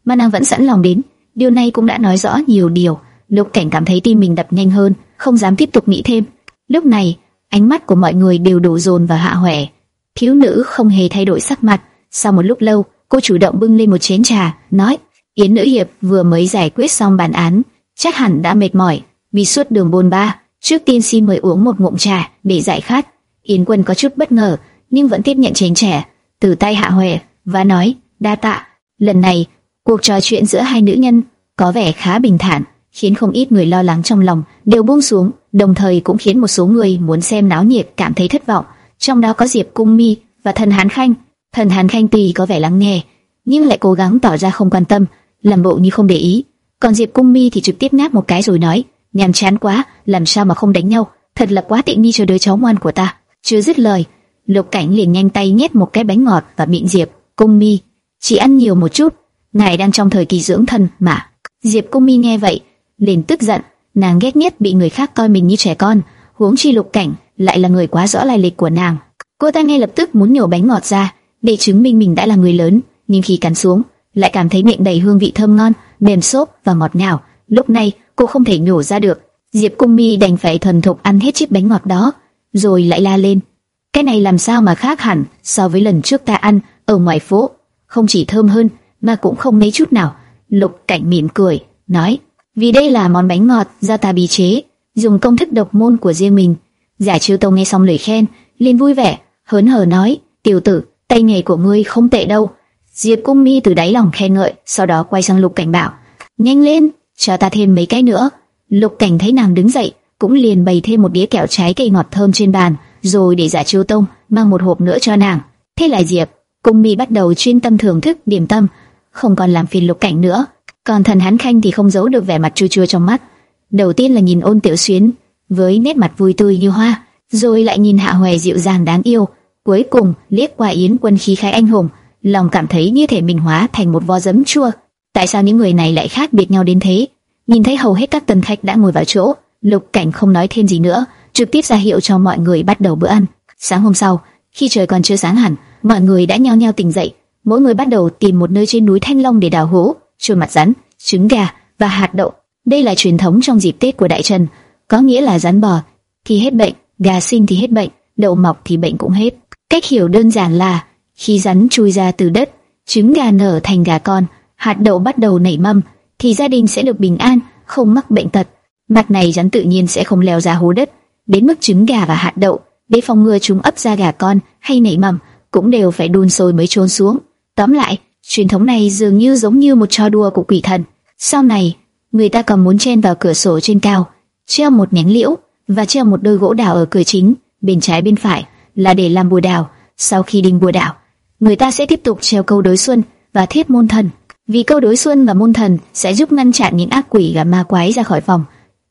mà nàng vẫn sẵn lòng đến. Điều này cũng đã nói rõ nhiều điều. Lục Cảnh cảm thấy tim mình đập nhanh hơn, không dám tiếp tục nghĩ thêm. Lúc này, ánh mắt của mọi người đều đổ dồn vào Hạ Huệ. Thiếu nữ không hề thay đổi sắc mặt. Sau một lúc lâu, cô chủ động bưng lên một chén trà, nói: Yến nữ hiệp vừa mới giải quyết xong bản án, chắc hẳn đã mệt mỏi vì suốt đường bôn ba. Trước tiên xin mời uống một ngụm trà để giải khát. Yến Quân có chút bất ngờ, nhưng vẫn tiếp nhận chén trà từ tay Hạ Huệ và nói: đa tạ. Lần này, cuộc trò chuyện giữa hai nữ nhân có vẻ khá bình thản, khiến không ít người lo lắng trong lòng đều buông xuống, đồng thời cũng khiến một số người muốn xem náo nhiệt cảm thấy thất vọng. Trong đó có Diệp Cung Mi và Thần Hán Khanh. Thần Hán Khanh tùy có vẻ lắng nghe, nhưng lại cố gắng tỏ ra không quan tâm, làm bộ như không để ý. Còn Diệp Cung Mi thì trực tiếp ngáp một cái rồi nói: nhàm chán quá, làm sao mà không đánh nhau? Thật là quá tiện nghi cho đứa cháu ngoan của ta. Chưa dứt lời, Lục Cảnh liền nhanh tay nhét một cái bánh ngọt vào miệng Diệp Cung Mi. Chỉ ăn nhiều một chút, ngài đang trong thời kỳ dưỡng thân mà. Diệp Cung Mi nghe vậy, liền tức giận, nàng ghét nhất bị người khác coi mình như trẻ con, huống chi Lục Cảnh lại là người quá rõ lai lịch của nàng. Cô ta ngay lập tức muốn nhổ bánh ngọt ra để chứng minh mình đã là người lớn, nhưng khi cắn xuống, lại cảm thấy miệng đầy hương vị thơm ngon, mềm xốp và ngọt ngào. Lúc này, cô không thể nhổ ra được. Diệp Cung Mi đành phải thuần thục ăn hết chiếc bánh ngọt đó, rồi lại la lên: "Cái này làm sao mà khác hẳn so với lần trước ta ăn ở ngoài phố, không chỉ thơm hơn mà cũng không mấy chút nào." Lục Cảnh mỉm cười, nói: vì đây là món bánh ngọt do ta bí chế, dùng công thức độc môn của riêng mình. Giả Chiêu Tông nghe xong lời khen, liền vui vẻ, hớn hở nói: "Tiểu tử, tay nghề của ngươi không tệ đâu." Diệp Cung Mi từ đáy lòng khen ngợi, sau đó quay sang Lục Cảnh bảo: "Nhanh lên, cho ta thêm mấy cái nữa." Lục Cảnh thấy nàng đứng dậy, cũng liền bày thêm một đĩa kẹo trái cây ngọt thơm trên bàn, rồi để Giả Chiêu Tông mang một hộp nữa cho nàng. Thế là Diệp Cung Mi bắt đầu chuyên tâm thưởng thức điểm tâm, không còn làm phiền Lục Cảnh nữa. Còn thần hắn khanh thì không giấu được vẻ mặt chua chua trong mắt. Đầu tiên là nhìn ôn tiểu xuyến, với nét mặt vui tươi như hoa, rồi lại nhìn hạ hoè dịu dàng đáng yêu, cuối cùng liếc qua yến quân khí khái anh hùng, lòng cảm thấy như thể mình hóa thành một vo giấm chua. Tại sao những người này lại khác biệt nhau đến thế? Nhìn thấy hầu hết các tân khách đã ngồi vào chỗ, lục cảnh không nói thêm gì nữa, trực tiếp ra hiệu cho mọi người bắt đầu bữa ăn. Sáng hôm sau, khi trời còn chưa sáng hẳn, mọi người đã nhao nhao tỉnh dậy, mỗi người bắt đầu tìm một nơi trên núi Thanh Long để đào hố trôi mặt rắn, trứng gà và hạt đậu. Đây là truyền thống trong dịp Tết của Đại Trần, có nghĩa là rắn bò thì hết bệnh, gà sinh thì hết bệnh, đậu mọc thì bệnh cũng hết. Cách hiểu đơn giản là khi rắn chui ra từ đất, trứng gà nở thành gà con, hạt đậu bắt đầu nảy mầm, thì gia đình sẽ được bình an, không mắc bệnh tật. Mặt này rắn tự nhiên sẽ không leo ra hố đất, đến mức trứng gà và hạt đậu, để phòng ngừa chúng ấp ra gà con hay nảy mầm, cũng đều phải đun sôi mới trôn xuống. Tóm lại, Truyền thống này dường như giống như một trò đùa của quỷ thần. Sau này, người ta còn muốn chen vào cửa sổ trên cao, treo một nhánh liễu và treo một đôi gỗ đào ở cửa chính, bên trái bên phải là để làm bùa đào. Sau khi đinh bùa đào, người ta sẽ tiếp tục treo câu đối xuân và thiết môn thần. Vì câu đối xuân và môn thần sẽ giúp ngăn chặn những ác quỷ và ma quái ra khỏi phòng.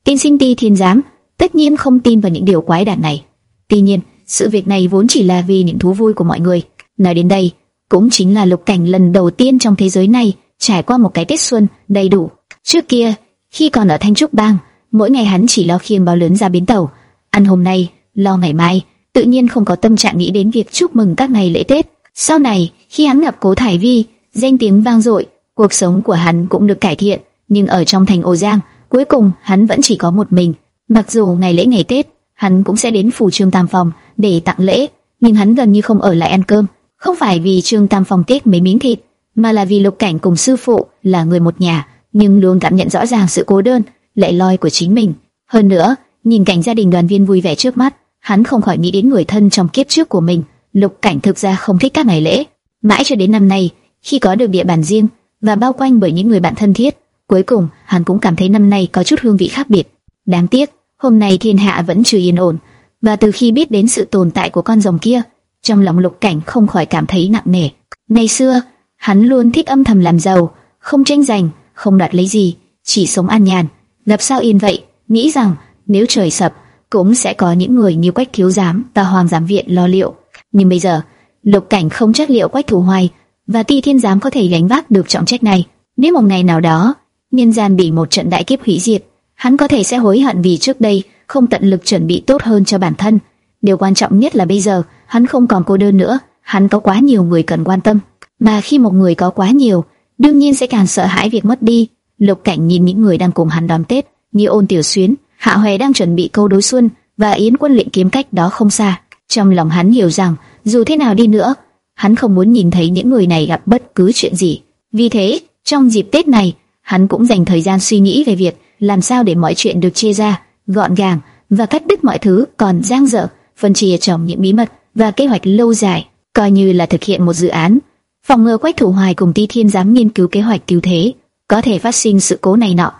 Tiên sinh ti thiên giám tất nhiên không tin vào những điều quái đản này. Tuy nhiên, sự việc này vốn chỉ là vì những thú vui của mọi người. Nói đến đây, cũng chính là lục cảnh lần đầu tiên trong thế giới này trải qua một cái Tết xuân đầy đủ. Trước kia, khi còn ở Thanh Trúc Bang, mỗi ngày hắn chỉ lo khiêng bao lớn ra bến tàu, ăn hôm nay, lo ngày mai, tự nhiên không có tâm trạng nghĩ đến việc chúc mừng các ngày lễ Tết. Sau này, khi hắn gặp Cố Thải Vi, danh tiếng vang dội, cuộc sống của hắn cũng được cải thiện, nhưng ở trong thành Ô Giang, cuối cùng hắn vẫn chỉ có một mình. Mặc dù ngày lễ ngày Tết, hắn cũng sẽ đến phủ Trương Tam Phòng để tặng lễ, nhưng hắn gần như không ở lại ăn cơm. Không phải vì Trương Tam Phong tiếc mấy miếng thịt, mà là vì Lục Cảnh cùng sư phụ là người một nhà, nhưng luôn cảm nhận rõ ràng sự cô đơn, lệ loi của chính mình. Hơn nữa, nhìn cảnh gia đình đoàn viên vui vẻ trước mắt, hắn không khỏi nghĩ đến người thân trong kiếp trước của mình. Lục Cảnh thực ra không thích các ngày lễ, mãi cho đến năm nay, khi có được địa bàn riêng và bao quanh bởi những người bạn thân thiết, cuối cùng hắn cũng cảm thấy năm nay có chút hương vị khác biệt. Đáng tiếc, hôm nay thiên hạ vẫn chưa yên ổn, và từ khi biết đến sự tồn tại của con rồng kia, trong lòng Lục Cảnh không khỏi cảm thấy nặng nề. Ngày xưa, hắn luôn thích âm thầm làm giàu, không tranh giành, không đoạt lấy gì, chỉ sống an nhàn. Lập sao yên vậy, nghĩ rằng nếu trời sập, cũng sẽ có những người như Quách Thiếu Giám, ta Hoàng Giám Viện lo liệu. Nhưng bây giờ, Lục Cảnh không chắc liệu Quách Thủ Hoài và Ti Thiên Giám có thể gánh vác được trọng trách này. Nếu một ngày nào đó, nhân gian bị một trận đại kiếp hủy diệt, hắn có thể sẽ hối hận vì trước đây không tận lực chuẩn bị tốt hơn cho bản thân. Điều quan trọng nhất là bây giờ, hắn không còn cô đơn nữa, hắn có quá nhiều người cần quan tâm. Mà khi một người có quá nhiều, đương nhiên sẽ càng sợ hãi việc mất đi. Lục Cảnh nhìn những người đang cùng hắn đón Tết, như Ôn Tiểu Xuyến, Hạ Hoè đang chuẩn bị câu đối xuân và Yến Quân luyện kiếm cách đó không xa. Trong lòng hắn hiểu rằng, dù thế nào đi nữa, hắn không muốn nhìn thấy những người này gặp bất cứ chuyện gì. Vì thế, trong dịp Tết này, hắn cũng dành thời gian suy nghĩ về việc làm sao để mọi chuyện được chia ra, gọn gàng và cắt đứt mọi thứ còn giang dở, phân chia chồng những bí mật và kế hoạch lâu dài, coi như là thực hiện một dự án. Phòng ngừa Quách Thủ Hoài cùng Ti Thiên dám nghiên cứu kế hoạch cứu thế, có thể phát sinh sự cố này nọ,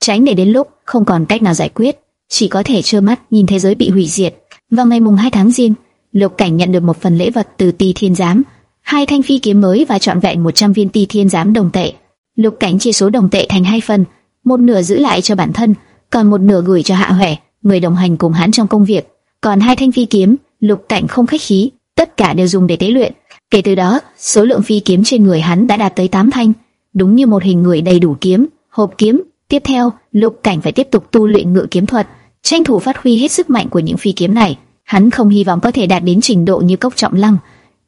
tránh để đến lúc không còn cách nào giải quyết, chỉ có thể trơ mắt nhìn thế giới bị hủy diệt. Vào ngày mùng 2 tháng Giêng, Lục Cảnh nhận được một phần lễ vật từ Ti Thiên giám, hai thanh phi kiếm mới và trọn vẹn 100 viên Ti Thiên giám đồng tệ. Lục Cảnh chia số đồng tệ thành hai phần, một nửa giữ lại cho bản thân, còn một nửa gửi cho Hạ Huệ, người đồng hành cùng hắn trong công việc. Còn hai thanh phi kiếm Lục Cảnh không khách khí, tất cả đều dùng để tế luyện. Kể từ đó, số lượng phi kiếm trên người hắn đã đạt tới 8 thanh, đúng như một hình người đầy đủ kiếm, hộp kiếm. Tiếp theo, Lục Cảnh phải tiếp tục tu luyện ngự kiếm thuật, tranh thủ phát huy hết sức mạnh của những phi kiếm này. Hắn không hy vọng có thể đạt đến trình độ như Cốc Trọng Lăng,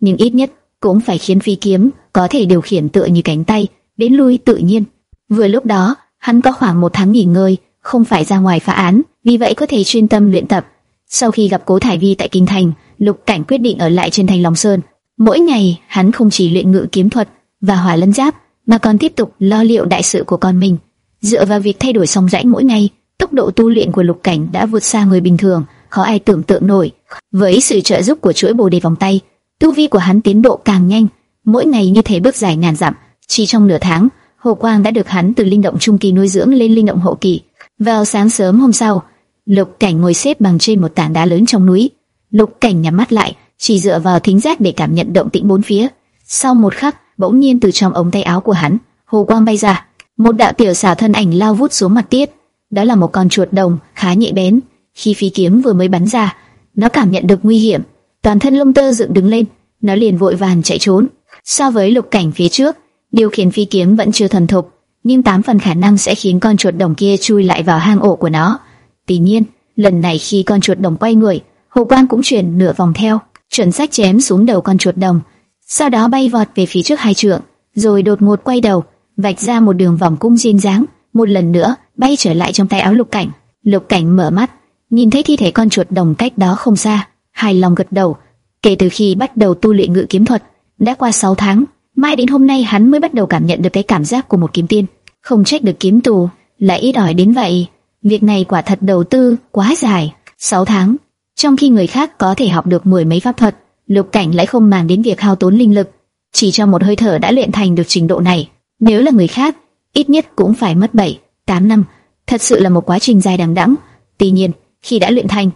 nhưng ít nhất cũng phải khiến phi kiếm có thể điều khiển tựa như cánh tay, đến lui tự nhiên. Vừa lúc đó, hắn có khoảng một tháng nghỉ ngơi, không phải ra ngoài phá án, vì vậy có thể chuyên tâm luyện tập. Sau khi gặp Cố Thải Vi tại Kinh Thành, Lục Cảnh quyết định ở lại trên thành Long Sơn. Mỗi ngày, hắn không chỉ luyện ngự kiếm thuật và hỏa lân giáp, mà còn tiếp tục lo liệu đại sự của con mình. Dựa vào việc thay đổi song rãnh mỗi ngày, tốc độ tu luyện của Lục Cảnh đã vượt xa người bình thường, khó ai tưởng tượng nổi. Với sự trợ giúp của chuỗi bồ đề vòng tay, tu vi của hắn tiến độ càng nhanh, mỗi ngày như thể bước dài ngàn dặm. Chỉ trong nửa tháng, Hồ Quang đã được hắn từ linh động trung kỳ nuôi dưỡng lên linh động hậu kỳ. Vào sáng sớm hôm sau, Lục Cảnh ngồi xếp bằng trên một tảng đá lớn trong núi. Lục Cảnh nhắm mắt lại, chỉ dựa vào thính giác để cảm nhận động tĩnh bốn phía. Sau một khắc, bỗng nhiên từ trong ống tay áo của hắn, hồ quang bay ra, một đạo tiểu xà thân ảnh lao vút xuống mặt tiết. Đó là một con chuột đồng khá nhạy bén. Khi phi kiếm vừa mới bắn ra, nó cảm nhận được nguy hiểm, toàn thân lông tơ dựng đứng lên, nó liền vội vàng chạy trốn. So với lục cảnh phía trước, điều khiển phi kiếm vẫn chưa thuần thục, nhưng tám phần khả năng sẽ khiến con chuột đồng kia chui lại vào hang ổ của nó. Tuy nhiên, lần này khi con chuột đồng quay người, hồ quang cũng chuyển nửa vòng theo, chuẩn xác chém xuống đầu con chuột đồng, sau đó bay vọt về phía trước hai trượng, rồi đột ngột quay đầu, vạch ra một đường vòng cung duyên dáng, một lần nữa bay trở lại trong tay áo Lục Cảnh. Lục Cảnh mở mắt, nhìn thấy thi thể con chuột đồng cách đó không xa, hài lòng gật đầu. Kể từ khi bắt đầu tu luyện ngự kiếm thuật, đã qua 6 tháng, mai đến hôm nay hắn mới bắt đầu cảm nhận được cái cảm giác của một kiếm tiên. Không trách được kiếm tù lại ít ỏi đến vậy. Việc này quả thật đầu tư quá dài, 6 tháng, trong khi người khác có thể học được mười mấy pháp thuật, Lục Cảnh lại không màng đến việc hao tốn linh lực, chỉ trong một hơi thở đã luyện thành được trình độ này. Nếu là người khác, ít nhất cũng phải mất 7, 8 năm, thật sự là một quá trình dài đằng đẵng. Tuy nhiên, khi đã luyện thành,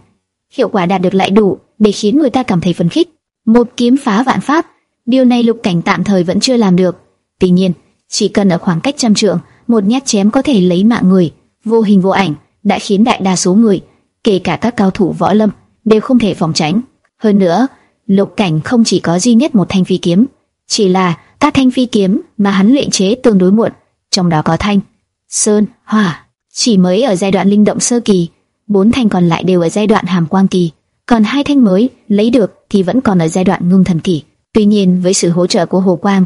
hiệu quả đạt được lại đủ để khiến người ta cảm thấy phấn khích. Một kiếm phá vạn pháp, điều này Lục Cảnh tạm thời vẫn chưa làm được. Tuy nhiên, chỉ cần ở khoảng cách trăm trượng, một nhát chém có thể lấy mạng người, vô hình vô ảnh, đã khiến đại đa số người, kể cả các cao thủ võ lâm, đều không thể phòng tránh. Hơn nữa, Lục Cảnh không chỉ có duy nhất một thanh phi kiếm, chỉ là các thanh phi kiếm mà hắn luyện chế tương đối muộn, trong đó có thanh, sơn, hỏa, chỉ mới ở giai đoạn linh động sơ kỳ, bốn thanh còn lại đều ở giai đoạn hàm quang kỳ, còn hai thanh mới lấy được thì vẫn còn ở giai đoạn ngưng thần kỳ. Tuy nhiên, với sự hỗ trợ của Hồ Quang,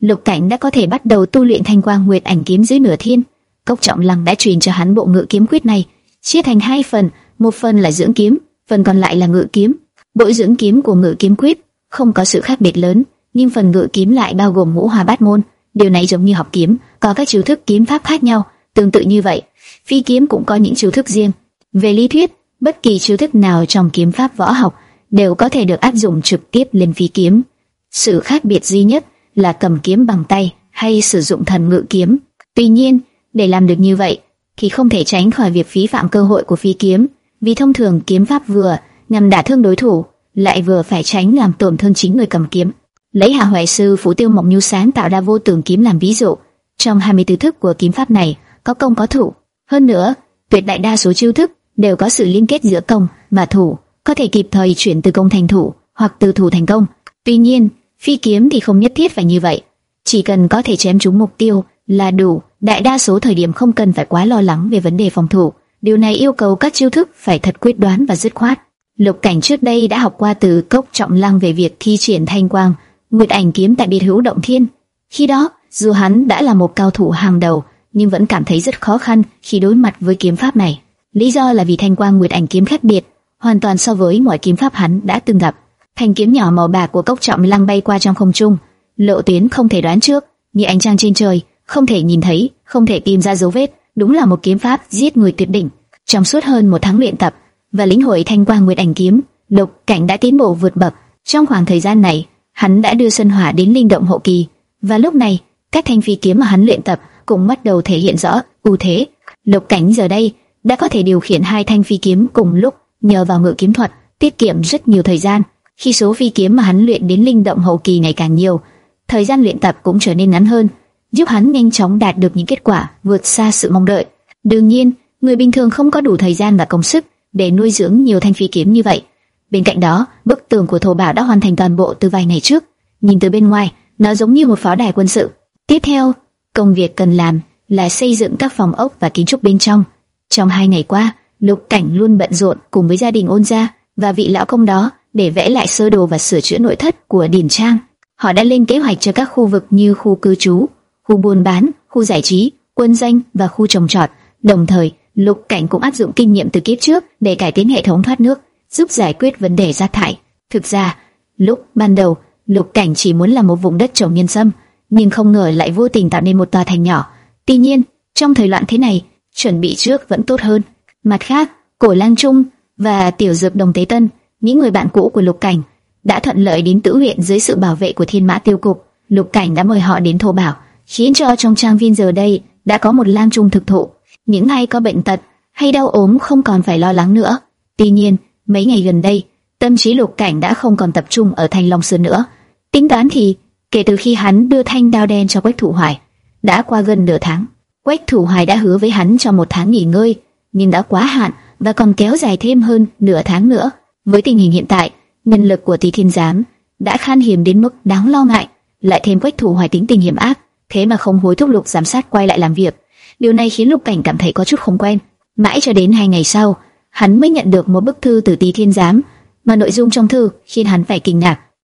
Lục Cảnh đã có thể bắt đầu tu luyện thanh quang nguyệt ảnh kiếm dưới nửa thiên. Cốc Trọng Lăng đã truyền cho hắn bộ ngự kiếm quyết này, chia thành hai phần, một phần là dưỡng kiếm, phần còn lại là ngự kiếm. Bộ dưỡng kiếm của ngự kiếm quyết không có sự khác biệt lớn, nhưng phần ngự kiếm lại bao gồm ngũ hòa bát môn. Điều này giống như học kiếm, có các chiêu thức kiếm pháp khác nhau. Tương tự như vậy, phi kiếm cũng có những chiêu thức riêng. Về lý thuyết, bất kỳ chiêu thức nào trong kiếm pháp võ học đều có thể được áp dụng trực tiếp lên phi kiếm. Sự khác biệt duy nhất là cầm kiếm bằng tay hay sử dụng thần ngự kiếm. Tuy nhiên, để làm được như vậy thì không thể tránh khỏi việc phí phạm cơ hội của phi kiếm, vì thông thường kiếm pháp vừa nhằm đả thương đối thủ, lại vừa phải tránh làm tổn thương chính người cầm kiếm. Lấy Hạ Hoài sư Phủ Tiêu Mộng Nhu sáng tạo ra vô tưởng kiếm làm ví dụ, trong 24 thức của kiếm pháp này có công có thủ. Hơn nữa, tuyệt đại đa số chiêu thức đều có sự liên kết giữa công và thủ, có thể kịp thời chuyển từ công thành thủ hoặc từ thủ thành công. Tuy nhiên, phi kiếm thì không nhất thiết phải như vậy, chỉ cần có thể chém trúng mục tiêu là đủ. Đại đa số thời điểm không cần phải quá lo lắng về vấn đề phòng thủ. Điều này yêu cầu các chiêu thức phải thật quyết đoán và dứt khoát. Lục Cảnh trước đây đã học qua từ Cốc Trọng Lăng về việc thi triển thanh quang, nguyệt ảnh kiếm tại biệt hữu động thiên. Khi đó, dù hắn đã là một cao thủ hàng đầu, nhưng vẫn cảm thấy rất khó khăn khi đối mặt với kiếm pháp này. Lý do là vì thanh quang nguyệt ảnh kiếm khác biệt, hoàn toàn so với mọi kiếm pháp hắn đã từng gặp. Thanh kiếm nhỏ màu bạc của Cốc Trọng Lăng bay qua trong không trung, lộ tuyến không thể đoán trước, như ánh trăng trên trời, không thể nhìn thấy, không thể tìm ra dấu vết. Đúng là một kiếm pháp giết người tuyệt đỉnh. Trong suốt hơn một tháng luyện tập, và lĩnh hội thanh quang nguyệt ảnh kiếm, Lục Cảnh đã tiến bộ vượt bậc. Trong khoảng thời gian này, hắn đã đưa sân hỏa đến linh động hậu kỳ, và lúc này, các thanh phi kiếm mà hắn luyện tập cũng bắt đầu thể hiện rõ ưu thế. Lục Cảnh giờ đây đã có thể điều khiển hai thanh phi kiếm cùng lúc, nhờ vào ngự kiếm thuật, tiết kiệm rất nhiều thời gian. Khi số phi kiếm mà hắn luyện đến linh động hậu kỳ ngày càng nhiều, thời gian luyện tập cũng trở nên ngắn hơn, giúp hắn nhanh chóng đạt được những kết quả vượt xa sự mong đợi. Đương nhiên, người bình thường không có đủ thời gian và công sức để nuôi dưỡng nhiều thanh phi kiếm như vậy. Bên cạnh đó, bức tường của thổ bảo đã hoàn thành toàn bộ từ vài ngày trước. Nhìn từ bên ngoài, nó giống như một pháo đài quân sự. Tiếp theo, công việc cần làm là xây dựng các phòng ốc và kiến trúc bên trong. Trong hai ngày qua, Lục Cảnh luôn bận rộn cùng với gia đình ôn gia và vị lão công đó để vẽ lại sơ đồ và sửa chữa nội thất của điển trang. Họ đã lên kế hoạch cho các khu vực như khu cư trú, khu buôn bán, khu giải trí, quân danh và khu trồng trọt. Đồng thời, Lục Cảnh cũng áp dụng kinh nghiệm từ kiếp trước để cải tiến hệ thống thoát nước, giúp giải quyết vấn đề rác thải. Thực ra, lúc ban đầu, Lục Cảnh chỉ muốn là một vùng đất trồng nhân sâm, nhưng không ngờ lại vô tình tạo nên một tòa thành nhỏ. Tuy nhiên, Trong thời loạn thế này, chuẩn bị trước vẫn tốt hơn. Mặt khác, Cổ Lang Trung và Tiểu Dược Đồng Tế Tân, những người bạn cũ của Lục Cảnh, đã thuận lợi đến Tử huyện dưới sự bảo vệ của Thiên Mã Tiêu Cục. Lục Cảnh đã mời họ đến thổ bảo, khiến cho trong trang viên giờ đây đã có một lang trung thực thụ. Những ai có bệnh tật hay đau ốm không còn phải lo lắng nữa. Tuy nhiên, mấy ngày gần đây, tâm trí Lục Cảnh đã không còn tập trung ở Thanh Long Sơn nữa. Tính toán thì, kể từ khi hắn đưa thanh đao đen cho Quách Thủ Hoài, đã qua gần nửa tháng. Quách Thủ Hoài đã hứa với hắn cho một tháng nghỉ ngơi, nhưng đã quá hạn và còn kéo dài thêm hơn nửa tháng nữa. Với tình hình hiện tại, nhân lực của tỷ Thiên Giám đã khan hiếm đến mức đáng lo ngại, lại thêm Quách Thủ Hoài tính tình hiểm ác, thế mà không hối thúc Lục giám sát quay lại làm việc. Điều này khiến Lục Cảnh cảm thấy có chút không quen. Mãi cho đến hai ngày sau, hắn mới nhận được một bức thư từ Tỳ Thiên Giám, mà nội dung trong thư khiến hắn phải kinh ngạc.